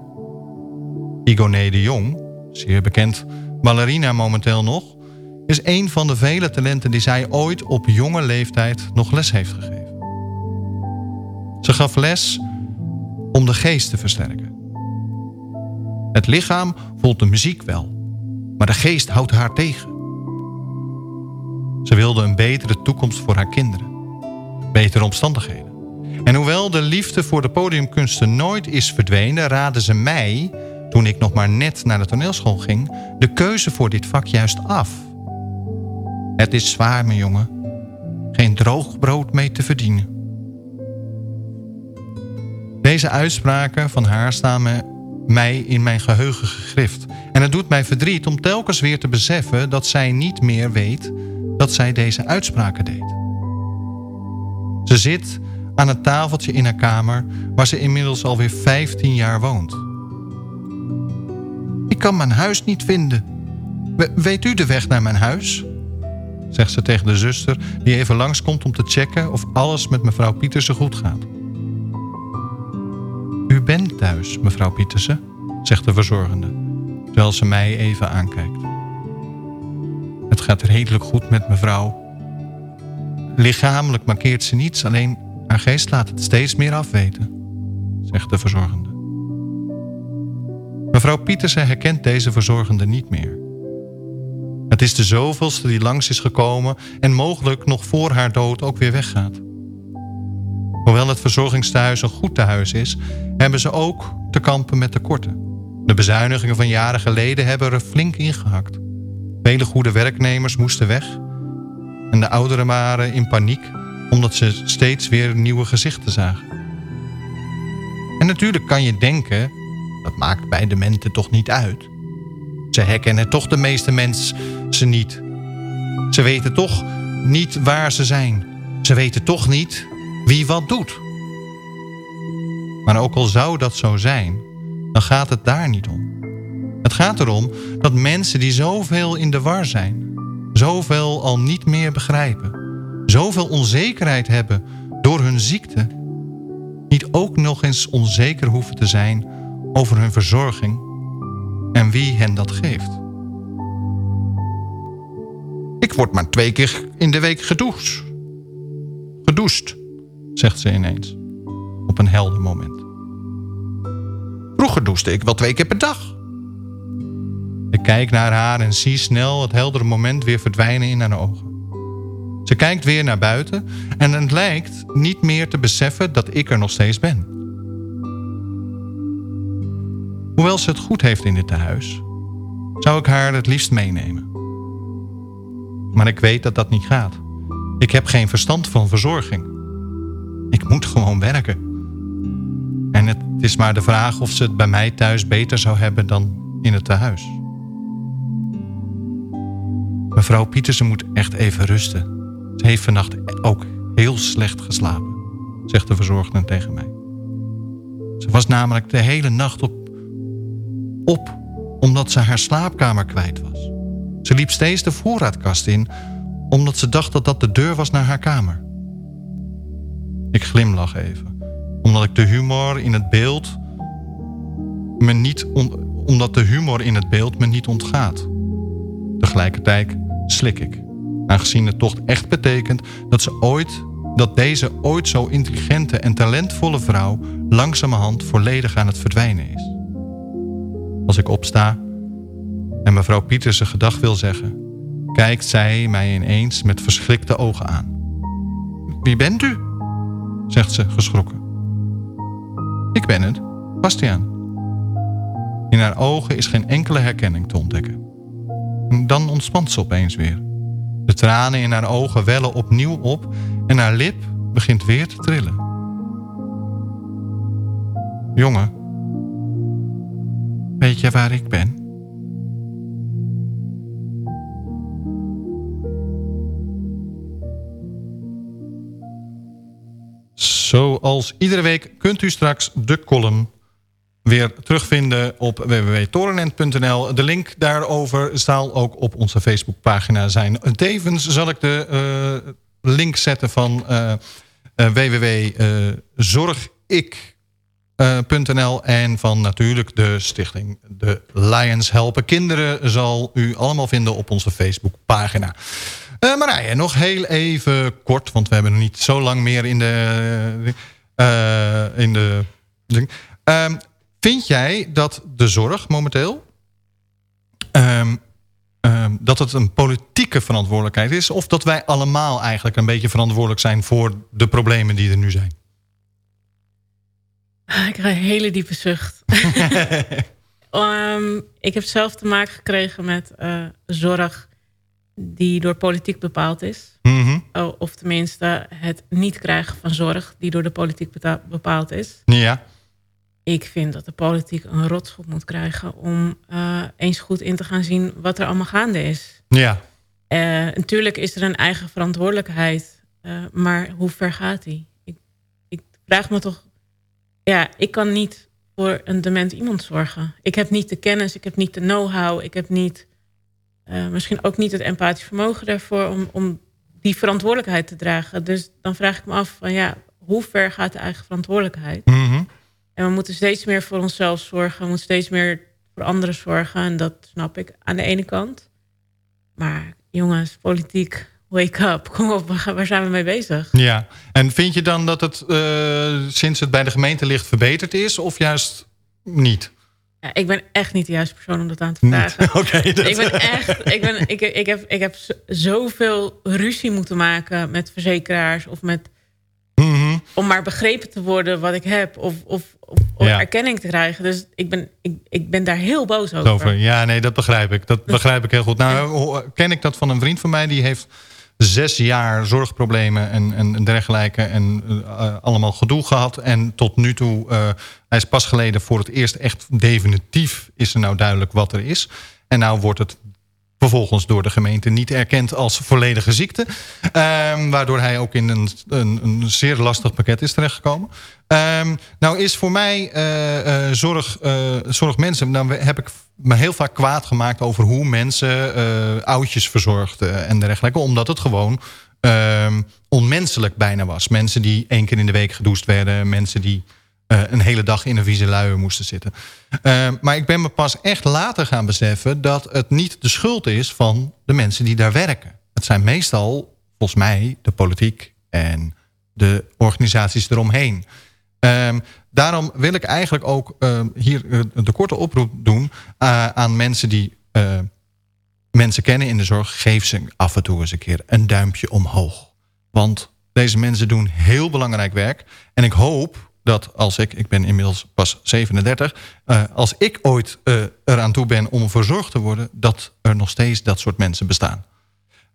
Igoné de Jong, zeer bekend ballerina momenteel nog, is een van de vele talenten die zij ooit op jonge leeftijd nog les heeft gegeven. Ze gaf les om de geest te versterken. Het lichaam voelt de muziek wel, maar de geest houdt haar tegen. Ze wilde een betere toekomst voor haar kinderen. Betere omstandigheden. En hoewel de liefde voor de podiumkunsten nooit is verdwenen... raadden ze mij, toen ik nog maar net naar de toneelschool ging... de keuze voor dit vak juist af. Het is zwaar, mijn jongen. Geen droog brood mee te verdienen. Deze uitspraken van haar staan me, mij in mijn geheugen gegrift. En het doet mij verdriet om telkens weer te beseffen... dat zij niet meer weet dat zij deze uitspraken deed. Ze zit aan een tafeltje in haar kamer... waar ze inmiddels alweer 15 jaar woont. Ik kan mijn huis niet vinden. weet u de weg naar mijn huis? Zegt ze tegen de zuster die even langskomt om te checken... of alles met mevrouw Pietersen goed gaat. U bent thuis, mevrouw Pietersen, zegt de verzorgende... terwijl ze mij even aankijkt. Gaat redelijk goed met mevrouw. Lichamelijk markeert ze niets, alleen haar geest laat het steeds meer afweten, zegt de verzorgende. Mevrouw Pietersen herkent deze verzorgende niet meer. Het is de zoveelste die langs is gekomen en mogelijk nog voor haar dood ook weer weggaat. Hoewel het verzorgingstehuis een goed tehuis is, hebben ze ook te kampen met tekorten. De bezuinigingen van jaren geleden hebben er flink ingehakt. Vele goede werknemers moesten weg en de ouderen waren in paniek omdat ze steeds weer nieuwe gezichten zagen. En natuurlijk kan je denken, dat maakt bij de mensen toch niet uit. Ze herkennen toch de meeste mensen niet. Ze weten toch niet waar ze zijn. Ze weten toch niet wie wat doet. Maar ook al zou dat zo zijn, dan gaat het daar niet om. Het gaat erom dat mensen die zoveel in de war zijn... zoveel al niet meer begrijpen... zoveel onzekerheid hebben door hun ziekte... niet ook nog eens onzeker hoeven te zijn over hun verzorging... en wie hen dat geeft. Ik word maar twee keer in de week gedoucht. Gedoucht, zegt ze ineens. Op een helder moment. Vroeger douchte ik wel twee keer per dag. Ik kijk naar haar en zie snel het heldere moment weer verdwijnen in haar ogen. Ze kijkt weer naar buiten en het lijkt niet meer te beseffen dat ik er nog steeds ben. Hoewel ze het goed heeft in dit tehuis, zou ik haar het liefst meenemen. Maar ik weet dat dat niet gaat. Ik heb geen verstand van verzorging. Ik moet gewoon werken. En het is maar de vraag of ze het bij mij thuis beter zou hebben dan in het tehuis. Mevrouw Pietersen moet echt even rusten. Ze heeft vannacht ook heel slecht geslapen, zegt de verzorgende tegen mij. Ze was namelijk de hele nacht op, op omdat ze haar slaapkamer kwijt was. Ze liep steeds de voorraadkast in, omdat ze dacht dat dat de deur was naar haar kamer. Ik glimlach even, omdat ik de humor in het beeld me niet omdat de humor in het beeld me niet ontgaat. Tegelijkertijd slik ik. Aangezien het toch echt betekent dat, ze ooit, dat deze ooit zo intelligente en talentvolle vrouw langzamerhand volledig aan het verdwijnen is. Als ik opsta en mevrouw Pieters een gedag wil zeggen, kijkt zij mij ineens met verschrikte ogen aan. Wie bent u? zegt ze geschrokken. Ik ben het, Bastiaan. In haar ogen is geen enkele herkenning te ontdekken. Dan ontspant ze opeens weer. De tranen in haar ogen wellen opnieuw op en haar lip begint weer te trillen. Jongen, weet je waar ik ben? Zoals iedere week kunt u straks de column weer terugvinden op www.torenent.nl. De link daarover staat ook op onze Facebookpagina zijn. Tevens zal ik de uh, link zetten van uh, uh, www.zorgik.nl en van natuurlijk de stichting De Lions Helpen Kinderen... zal u allemaal vinden op onze Facebookpagina. Uh, Marije, nog heel even kort, want we hebben nog niet zo lang meer in de... Eh, in de, vind jij dat de zorg momenteel... Um, um, dat het een politieke verantwoordelijkheid is... of dat wij allemaal eigenlijk een beetje verantwoordelijk zijn... voor de problemen die er nu zijn? Ah, ik krijg een hele diepe zucht. um, [LAUGHS] ik heb zelf te maken gekregen met uh, zorg die door politiek bepaald is. Mm -hmm. Of tenminste het niet krijgen van zorg die door de politiek bepaald is. Ja. Ik vind dat de politiek een rotschop moet krijgen... om uh, eens goed in te gaan zien wat er allemaal gaande is. Ja. Uh, natuurlijk is er een eigen verantwoordelijkheid. Uh, maar hoe ver gaat die? Ik, ik vraag me toch... Ja, ik kan niet voor een dement iemand zorgen. Ik heb niet de kennis, ik heb niet de know-how... ik heb niet, misschien ook niet het empathisch vermogen daarvoor... Om, om die verantwoordelijkheid te dragen. Dus dan vraag ik me af van ja, hoe ver gaat de eigen verantwoordelijkheid? Mm -hmm. En we moeten steeds meer voor onszelf zorgen. We moeten steeds meer voor anderen zorgen. En dat snap ik aan de ene kant. Maar jongens, politiek, wake up. Kom op, waar zijn we mee bezig? Ja, en vind je dan dat het uh, sinds het bij de gemeente ligt verbeterd is? Of juist niet? Ja, ik ben echt niet de juiste persoon om dat aan te vragen. [LAUGHS] Okay, dat... Ik ben echt, ik, ben, ik, ik, heb, ik heb zoveel ruzie moeten maken met verzekeraars of met. Om maar begrepen te worden wat ik heb. Of, of, of, of ja. erkenning te krijgen. Dus ik ben, ik, ik ben daar heel boos over. over. Ja, nee, dat begrijp ik. Dat begrijp ik heel goed. Nou, ken ik dat van een vriend van mij. Die heeft zes jaar zorgproblemen en, en dergelijke. En uh, allemaal gedoe gehad. En tot nu toe, uh, hij is pas geleden voor het eerst echt definitief... is er nou duidelijk wat er is. En nou wordt het vervolgens door de gemeente niet erkend als volledige ziekte. Um, waardoor hij ook in een, een, een, zeer lastig pakket is terechtgekomen. Um, nou is voor mij uh, uh, zorg, uh, zorgmensen... Nou heb ik me heel vaak kwaad gemaakt over hoe mensen oudjes verzorgden en dergelijke. Omdat het gewoon um, onmenselijk bijna was. Mensen die één keer in de week gedoucht werden. Mensen die een hele dag in een vieze luier moesten zitten. Uh, maar ik ben me pas echt later gaan beseffen... dat het niet de schuld is van de mensen die daar werken. Het zijn meestal, volgens mij, de politiek en de organisaties eromheen. Um, daarom wil ik eigenlijk ook uh, hier de korte oproep doen... aan mensen die mensen kennen in de zorg... geef ze af en toe eens een keer een duimpje omhoog. Want deze mensen doen heel belangrijk werk. En ik hoop dat als ik, ik ben inmiddels pas 37... Uh, als ik ooit uh, eraan toe ben om verzorgd te worden... dat er nog steeds dat soort mensen bestaan.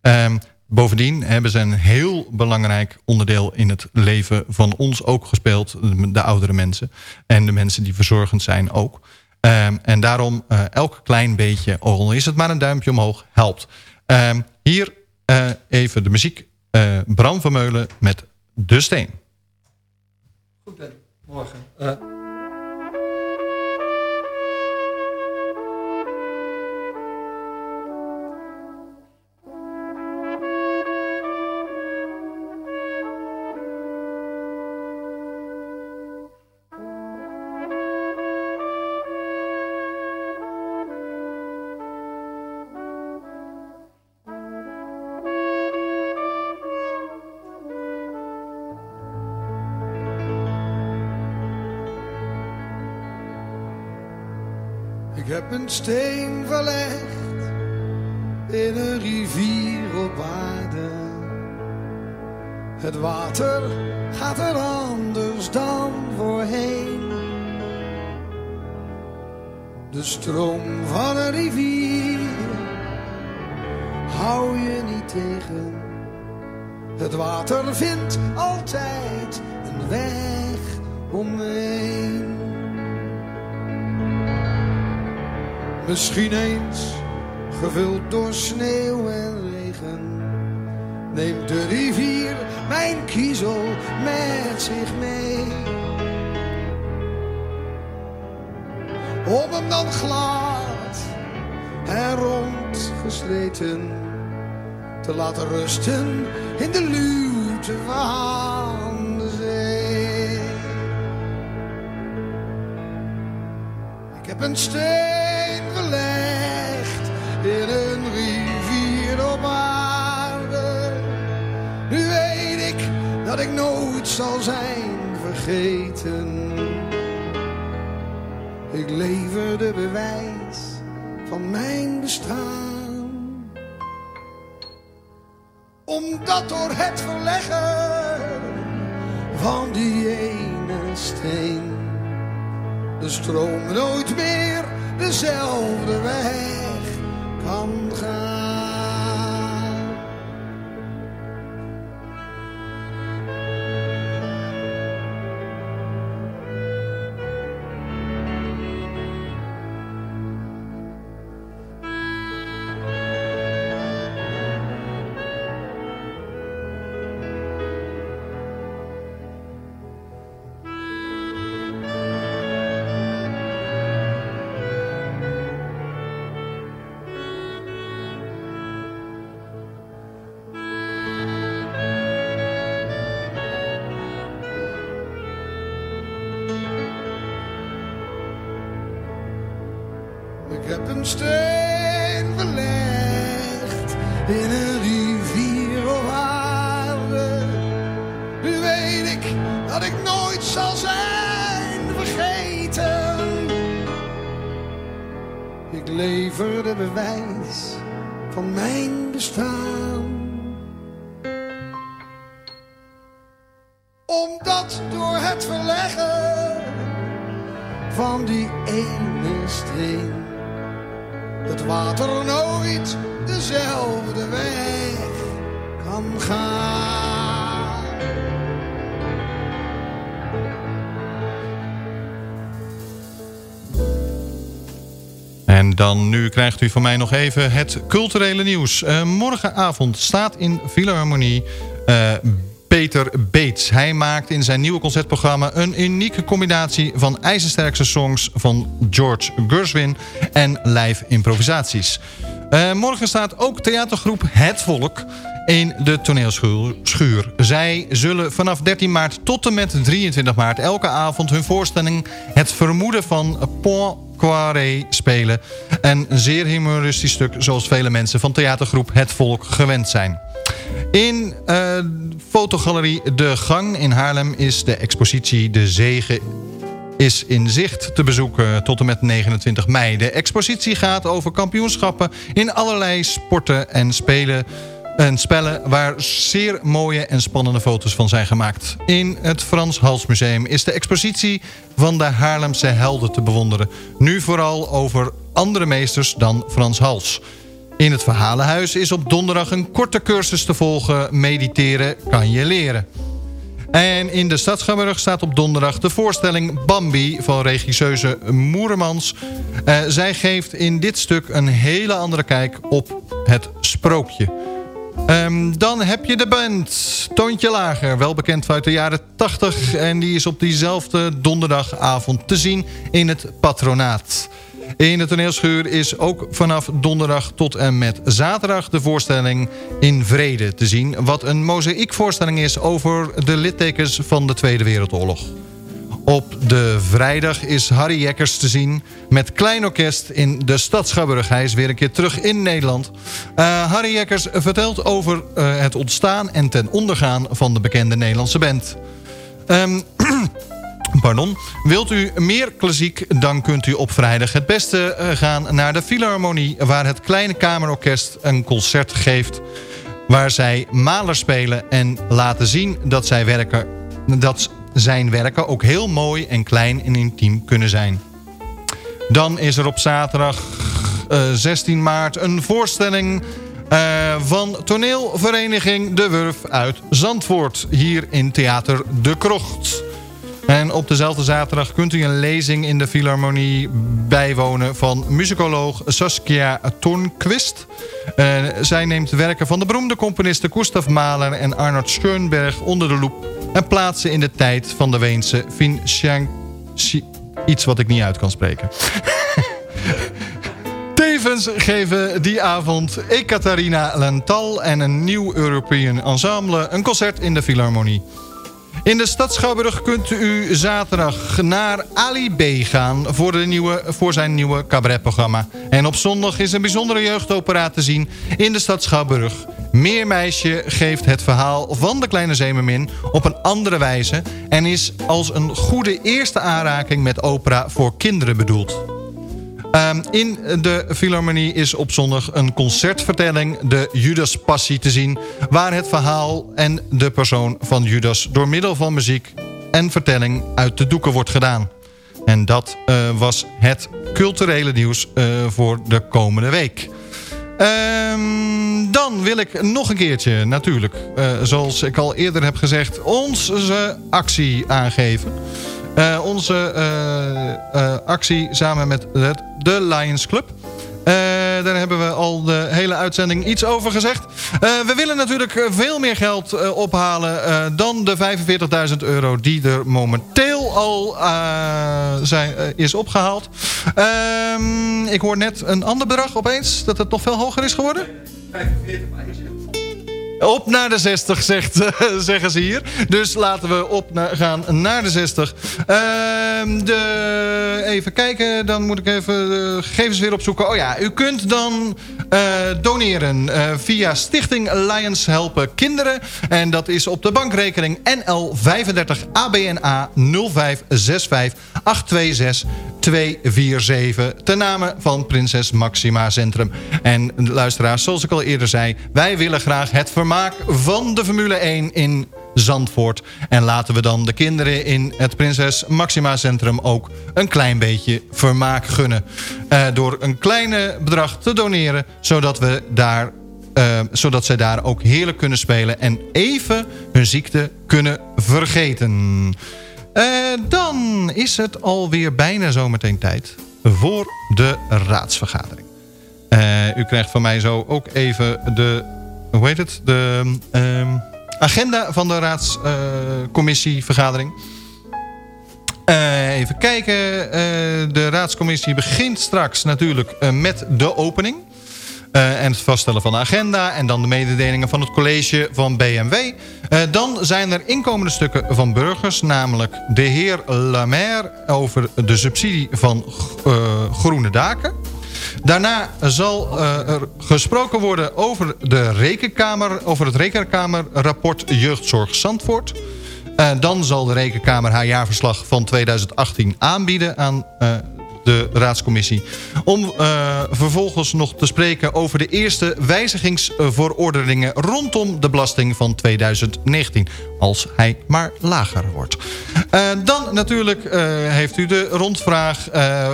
Um, bovendien hebben ze een heel belangrijk onderdeel... in het leven van ons ook gespeeld. De oudere mensen. En de mensen die verzorgend zijn ook. Um, en daarom uh, elk klein beetje, al is het maar een duimpje omhoog, helpt. Um, hier even de muziek. Bram van Meulen met De Steen. Morgen. Uh. Een steen verlegd in een rivier op aarde. Het water gaat er anders dan voorheen. De stroom van een rivier hou je niet tegen. Het water vindt altijd een weg omheen. Misschien eens gevuld door sneeuw en regen. Neemt de rivier mijn kiezel met zich mee. Om hem dan glad en rond gesleten te laten rusten in de luwte van de zee. Ik heb een steen zal zijn vergeten. Ik lever de bewijs van mijn bestaan. Omdat door het verleggen van die ene steen de stroom nooit meer dezelfde weg kan gaan. Krijgt u van mij nog even het culturele nieuws. Uh, morgenavond staat in Philharmonie uh, Peter Beets. Hij maakt in zijn nieuwe concertprogramma een unieke combinatie van ijzersterkste songs van George Gershwin en live improvisaties. Uh, morgen staat ook theatergroep Het Volk in de toneelschuur. Zij zullen vanaf 13 maart tot en met 23 maart elke avond hun voorstelling Het Vermoeden van Poincaré spelen. Een zeer humoristisch stuk zoals vele mensen van theatergroep Het Volk gewend zijn. In uh, fotogalerie De Gang in Haarlem is de expositie De Zegen is in zicht te bezoeken tot en met 29 mei. De expositie gaat over kampioenschappen in allerlei sporten en spelen en spellen waar zeer mooie en spannende foto's van zijn gemaakt. In het Frans Hals Museum is de expositie van de Haarlemse helden te bewonderen. Nu vooral over andere meesters dan Frans Hals. In het Verhalenhuis is op donderdag een korte cursus te volgen. Mediteren kan je leren. En in de Stad Schouwburg staat op donderdag de voorstelling Bambi van regisseuse Moeremans. Uh, zij geeft in dit stuk een hele andere kijk op het sprookje. Um, dan heb je de band Toontje Lager, wel bekend vanuit de jaren 80. En die is op diezelfde donderdagavond te zien in het patronaat. In de toneelschuur is ook vanaf donderdag tot en met zaterdag de voorstelling in Vrede te zien. Wat een mozaïekvoorstelling is over de littekens van de Tweede Wereldoorlog. Op de vrijdag is Harry Jekkers te zien met klein orkest in de stad Schouwburg. Hij is weer een keer terug in Nederland. Uh, Harry Jekkers vertelt over uh, het ontstaan en ten ondergaan van de bekende Nederlandse band. Um, [CLEARS THROAT] Pardon. Wilt u meer klassiek, dan kunt u op vrijdag het beste gaan naar de Philharmonie... waar het Kleine Kamerorkest een concert geeft... waar zij Maler spelen en laten zien dat, zij werken, dat zijn werken ook heel mooi en klein en intiem kunnen zijn. Dan is er op zaterdag uh, 16 maart een voorstelling... Uh, van toneelvereniging De Wurf uit Zandvoort. Hier in Theater De Krocht. En op dezelfde zaterdag kunt u een lezing in de Philharmonie bijwonen... van muzikoloog Saskia Tornquist. Uh, zij neemt werken van de beroemde componisten Gustav Mahler en Arnold Schoenberg onder de loep... en plaatst ze in de tijd van de Weense Vincent... Iets wat ik niet uit kan spreken. [LAUGHS] Tevens geven die avond Ekaterina Lental en een nieuw European ensemble... een concert in de Philharmonie. In de stad Schouwburg kunt u zaterdag naar Ali B gaan voor, de nieuwe, voor zijn nieuwe cabaretprogramma. En op zondag is een bijzondere jeugdopera te zien in de stad Schouwburg. Meermeisje geeft het verhaal van de kleine zeemermin op een andere wijze... en is als een goede eerste aanraking met opera voor kinderen bedoeld. Um, in de Philharmonie is op zondag een concertvertelling... de Judas Passie te zien... waar het verhaal en de persoon van Judas... door middel van muziek en vertelling uit de doeken wordt gedaan. En dat uh, was het culturele nieuws uh, voor de komende week. Um, dan wil ik nog een keertje, natuurlijk, uh, zoals ik al eerder heb gezegd... onze actie aangeven... Onze actie samen met het, de Lions Club. daar hebben we al de hele uitzending iets over gezegd. we willen natuurlijk veel meer geld ophalen dan de 45.000 euro die er momenteel al zijn, is opgehaald. Ehm, ik hoor net een ander bedrag opeens, dat het nog veel hoger is geworden. 45 op naar de 60, zegt, [LAUGHS] zeggen ze hier. Dus laten we op gaan naar de 60. Uh, de, even kijken, dan moet ik even de gegevens weer opzoeken. Oh ja, u kunt dan uh, doneren via Stichting Lions Helpen Kinderen. En dat is op de bankrekening NL 35 ABNA 0565 826 247 ten name van Prinses Maxima Centrum. En luisteraars, zoals ik al eerder zei... wij willen graag het van de Formule 1 in Zandvoort. En laten we dan de kinderen in het Prinses Maxima Centrum... ook een klein beetje vermaak gunnen. Uh, door een kleine bedrag te doneren... zodat we daar uh, zodat zij daar ook heerlijk kunnen spelen... en even hun ziekte kunnen vergeten. Uh, dan is het alweer bijna zometeen tijd voor de raadsvergadering. U krijgt van mij zo ook even de, hoe heet het, de uh, agenda van de raadscommissievergadering. Uh, even kijken, de raadscommissie begint straks natuurlijk met de opening. En het vaststellen van de agenda. En dan de mededelingen van het college van BMW. Dan zijn er inkomende stukken van burgers. Namelijk de heer Lamaire over de subsidie van groene daken. Daarna zal er gesproken worden over, de rekenkamer, over het rekenkamerrapport Jeugdzorg Zandvoort. dan zal de rekenkamer haar jaarverslag van 2018 aanbieden aan de raadscommissie. Om uh, vervolgens nog te spreken over de eerste wijzigingsverordeningen... rondom de belasting van 2019. Als hij maar lager wordt. Uh, dan natuurlijk uh, heeft u de rondvraag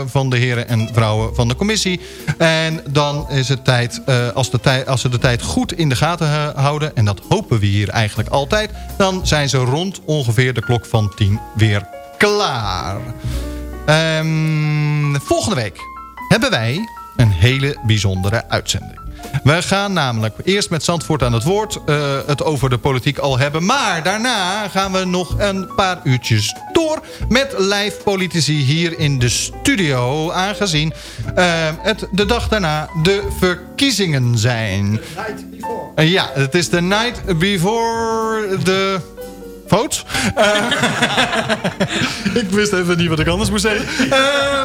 van de heren en vrouwen van de commissie. En dan is het tijd, als, de tij als ze de tijd goed in de gaten houden... en dat hopen we hier eigenlijk altijd... dan zijn ze rond ongeveer de klok van 10 weer klaar. Um, volgende week hebben wij een hele bijzondere uitzending. We gaan namelijk eerst met Zandvoort aan het woord uh, het over de politiek al hebben. Maar daarna gaan we nog een paar uurtjes door met live politici hier in de studio. Aangezien uh, het de dag daarna de verkiezingen zijn. The night before. Uh, ja, het is de night before de Uh, [LAUGHS] ik wist even niet wat ik anders moest zeggen. Uh,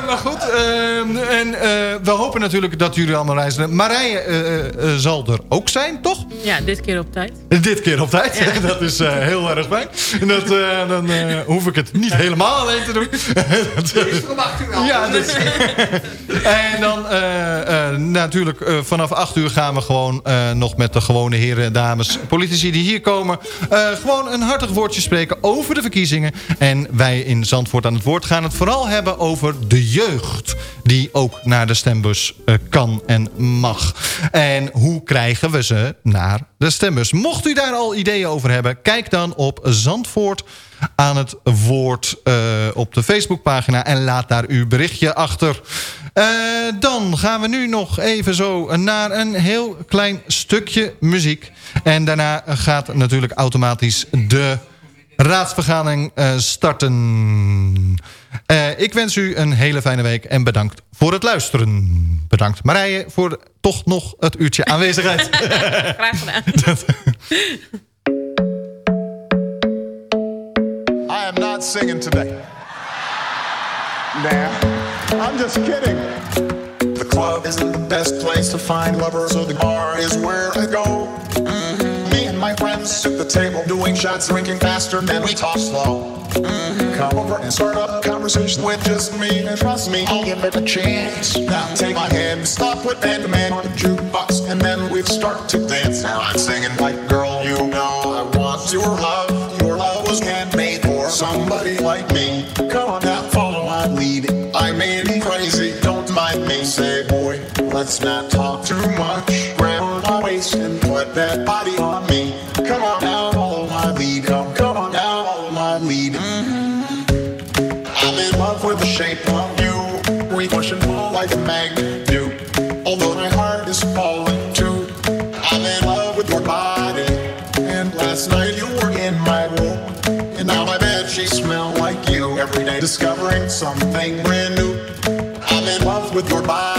maar goed. Uh, en we hopen natuurlijk dat jullie allemaal reizen. Marije zal er ook zijn, toch? Ja, dit keer op tijd. Dit keer op tijd. Ja. [LAUGHS] dat is heel erg fijn. Dat, dan hoef ik het niet helemaal alleen te doen. [LAUGHS] dat, u wel. Ja, dus, en dan natuurlijk vanaf 8 uur gaan we gewoon nog met de gewone heren en dames politici die hier komen. gewoon een hartig woordje spreken over de verkiezingen. En wij in Zandvoort aan het woord gaan het vooral hebben over de jeugd. Die ook naar de stembus uh, kan en mag. En hoe krijgen we ze naar de stembus? Mocht u daar al ideeën over hebben, kijk dan op Zandvoort aan het woord uh, op de Facebookpagina en laat daar uw berichtje achter. Uh, dan gaan we nu nog even zo naar een heel klein stukje muziek. En daarna gaat natuurlijk automatisch de raadsvergadering uh, starten. Uh, ik wens u een hele fijne week en bedankt voor het luisteren. Bedankt Marije voor toch nog het uurtje aanwezigheid. [LAUGHS] Graag gedaan. [LAUGHS] not singing today. Nah, I'm just kidding. The club isn't the best place to find lovers, so the bar is where I go. Friends the table doing shots, drinking faster, then we talk slow. Mm-hmm. Come over and start up a conversation with just me, and trust me, I'll give it a chance. Now take my hand, stop, put and man on the jukebox, and then we start to dance. Now I'm singing like, girl, you know I want your love. Your love was handmade for somebody like me. Come on now, follow my lead. I may be crazy, don't mind me. Say, boy, let's not talk too much. Grab my waist and put that body on me. Shape of you. We push and pull like a magnet. Although my heart is falling too. I'm in love with your body. And last night you were in my room. And now my bed sheets smell like you. Every day discovering something brand new. I'm in love with your body.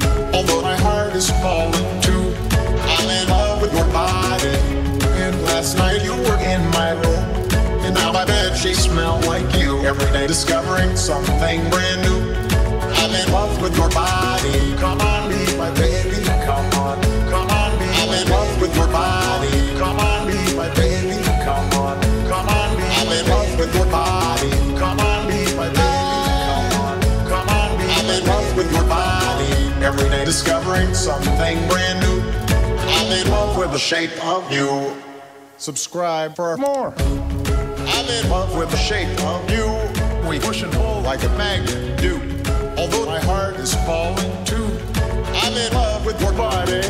Although my heart is falling too. I'm in love with your body. And last night you were in my room. And now my bed sheets smell like you. Every day discovering something brand new. I'm in love with your body. Come on, be my baby. Come on, come on, be. I'm in love with your body. Discovering something brand new. I'm in love with the shape of you. Subscribe for more. I'm in love with the shape of you. We push and pull like a magnet do. Although my heart is falling too. I'm in love with your body.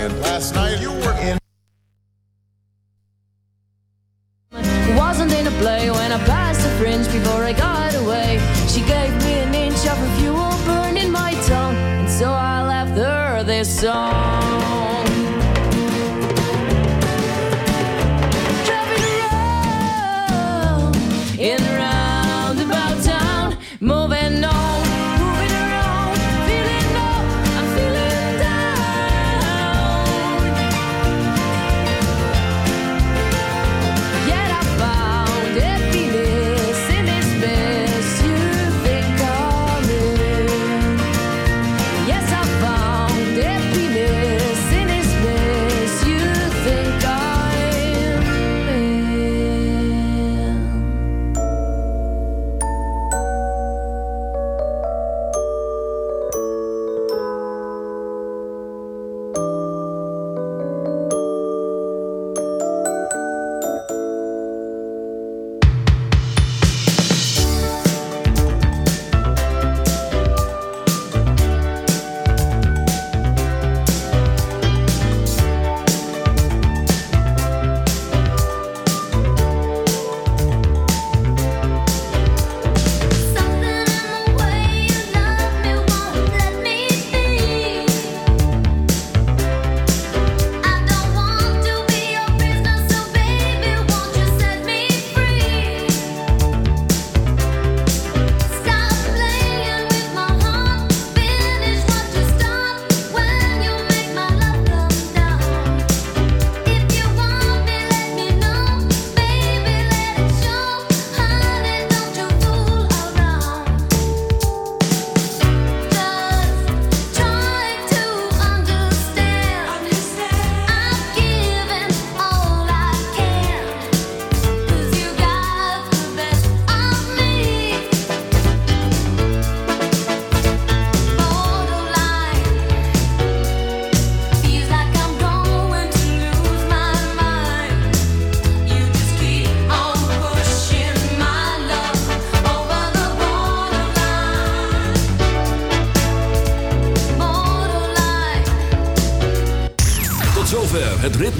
And last night you were in. Wasn't in a play when I passed the fringe before I got song.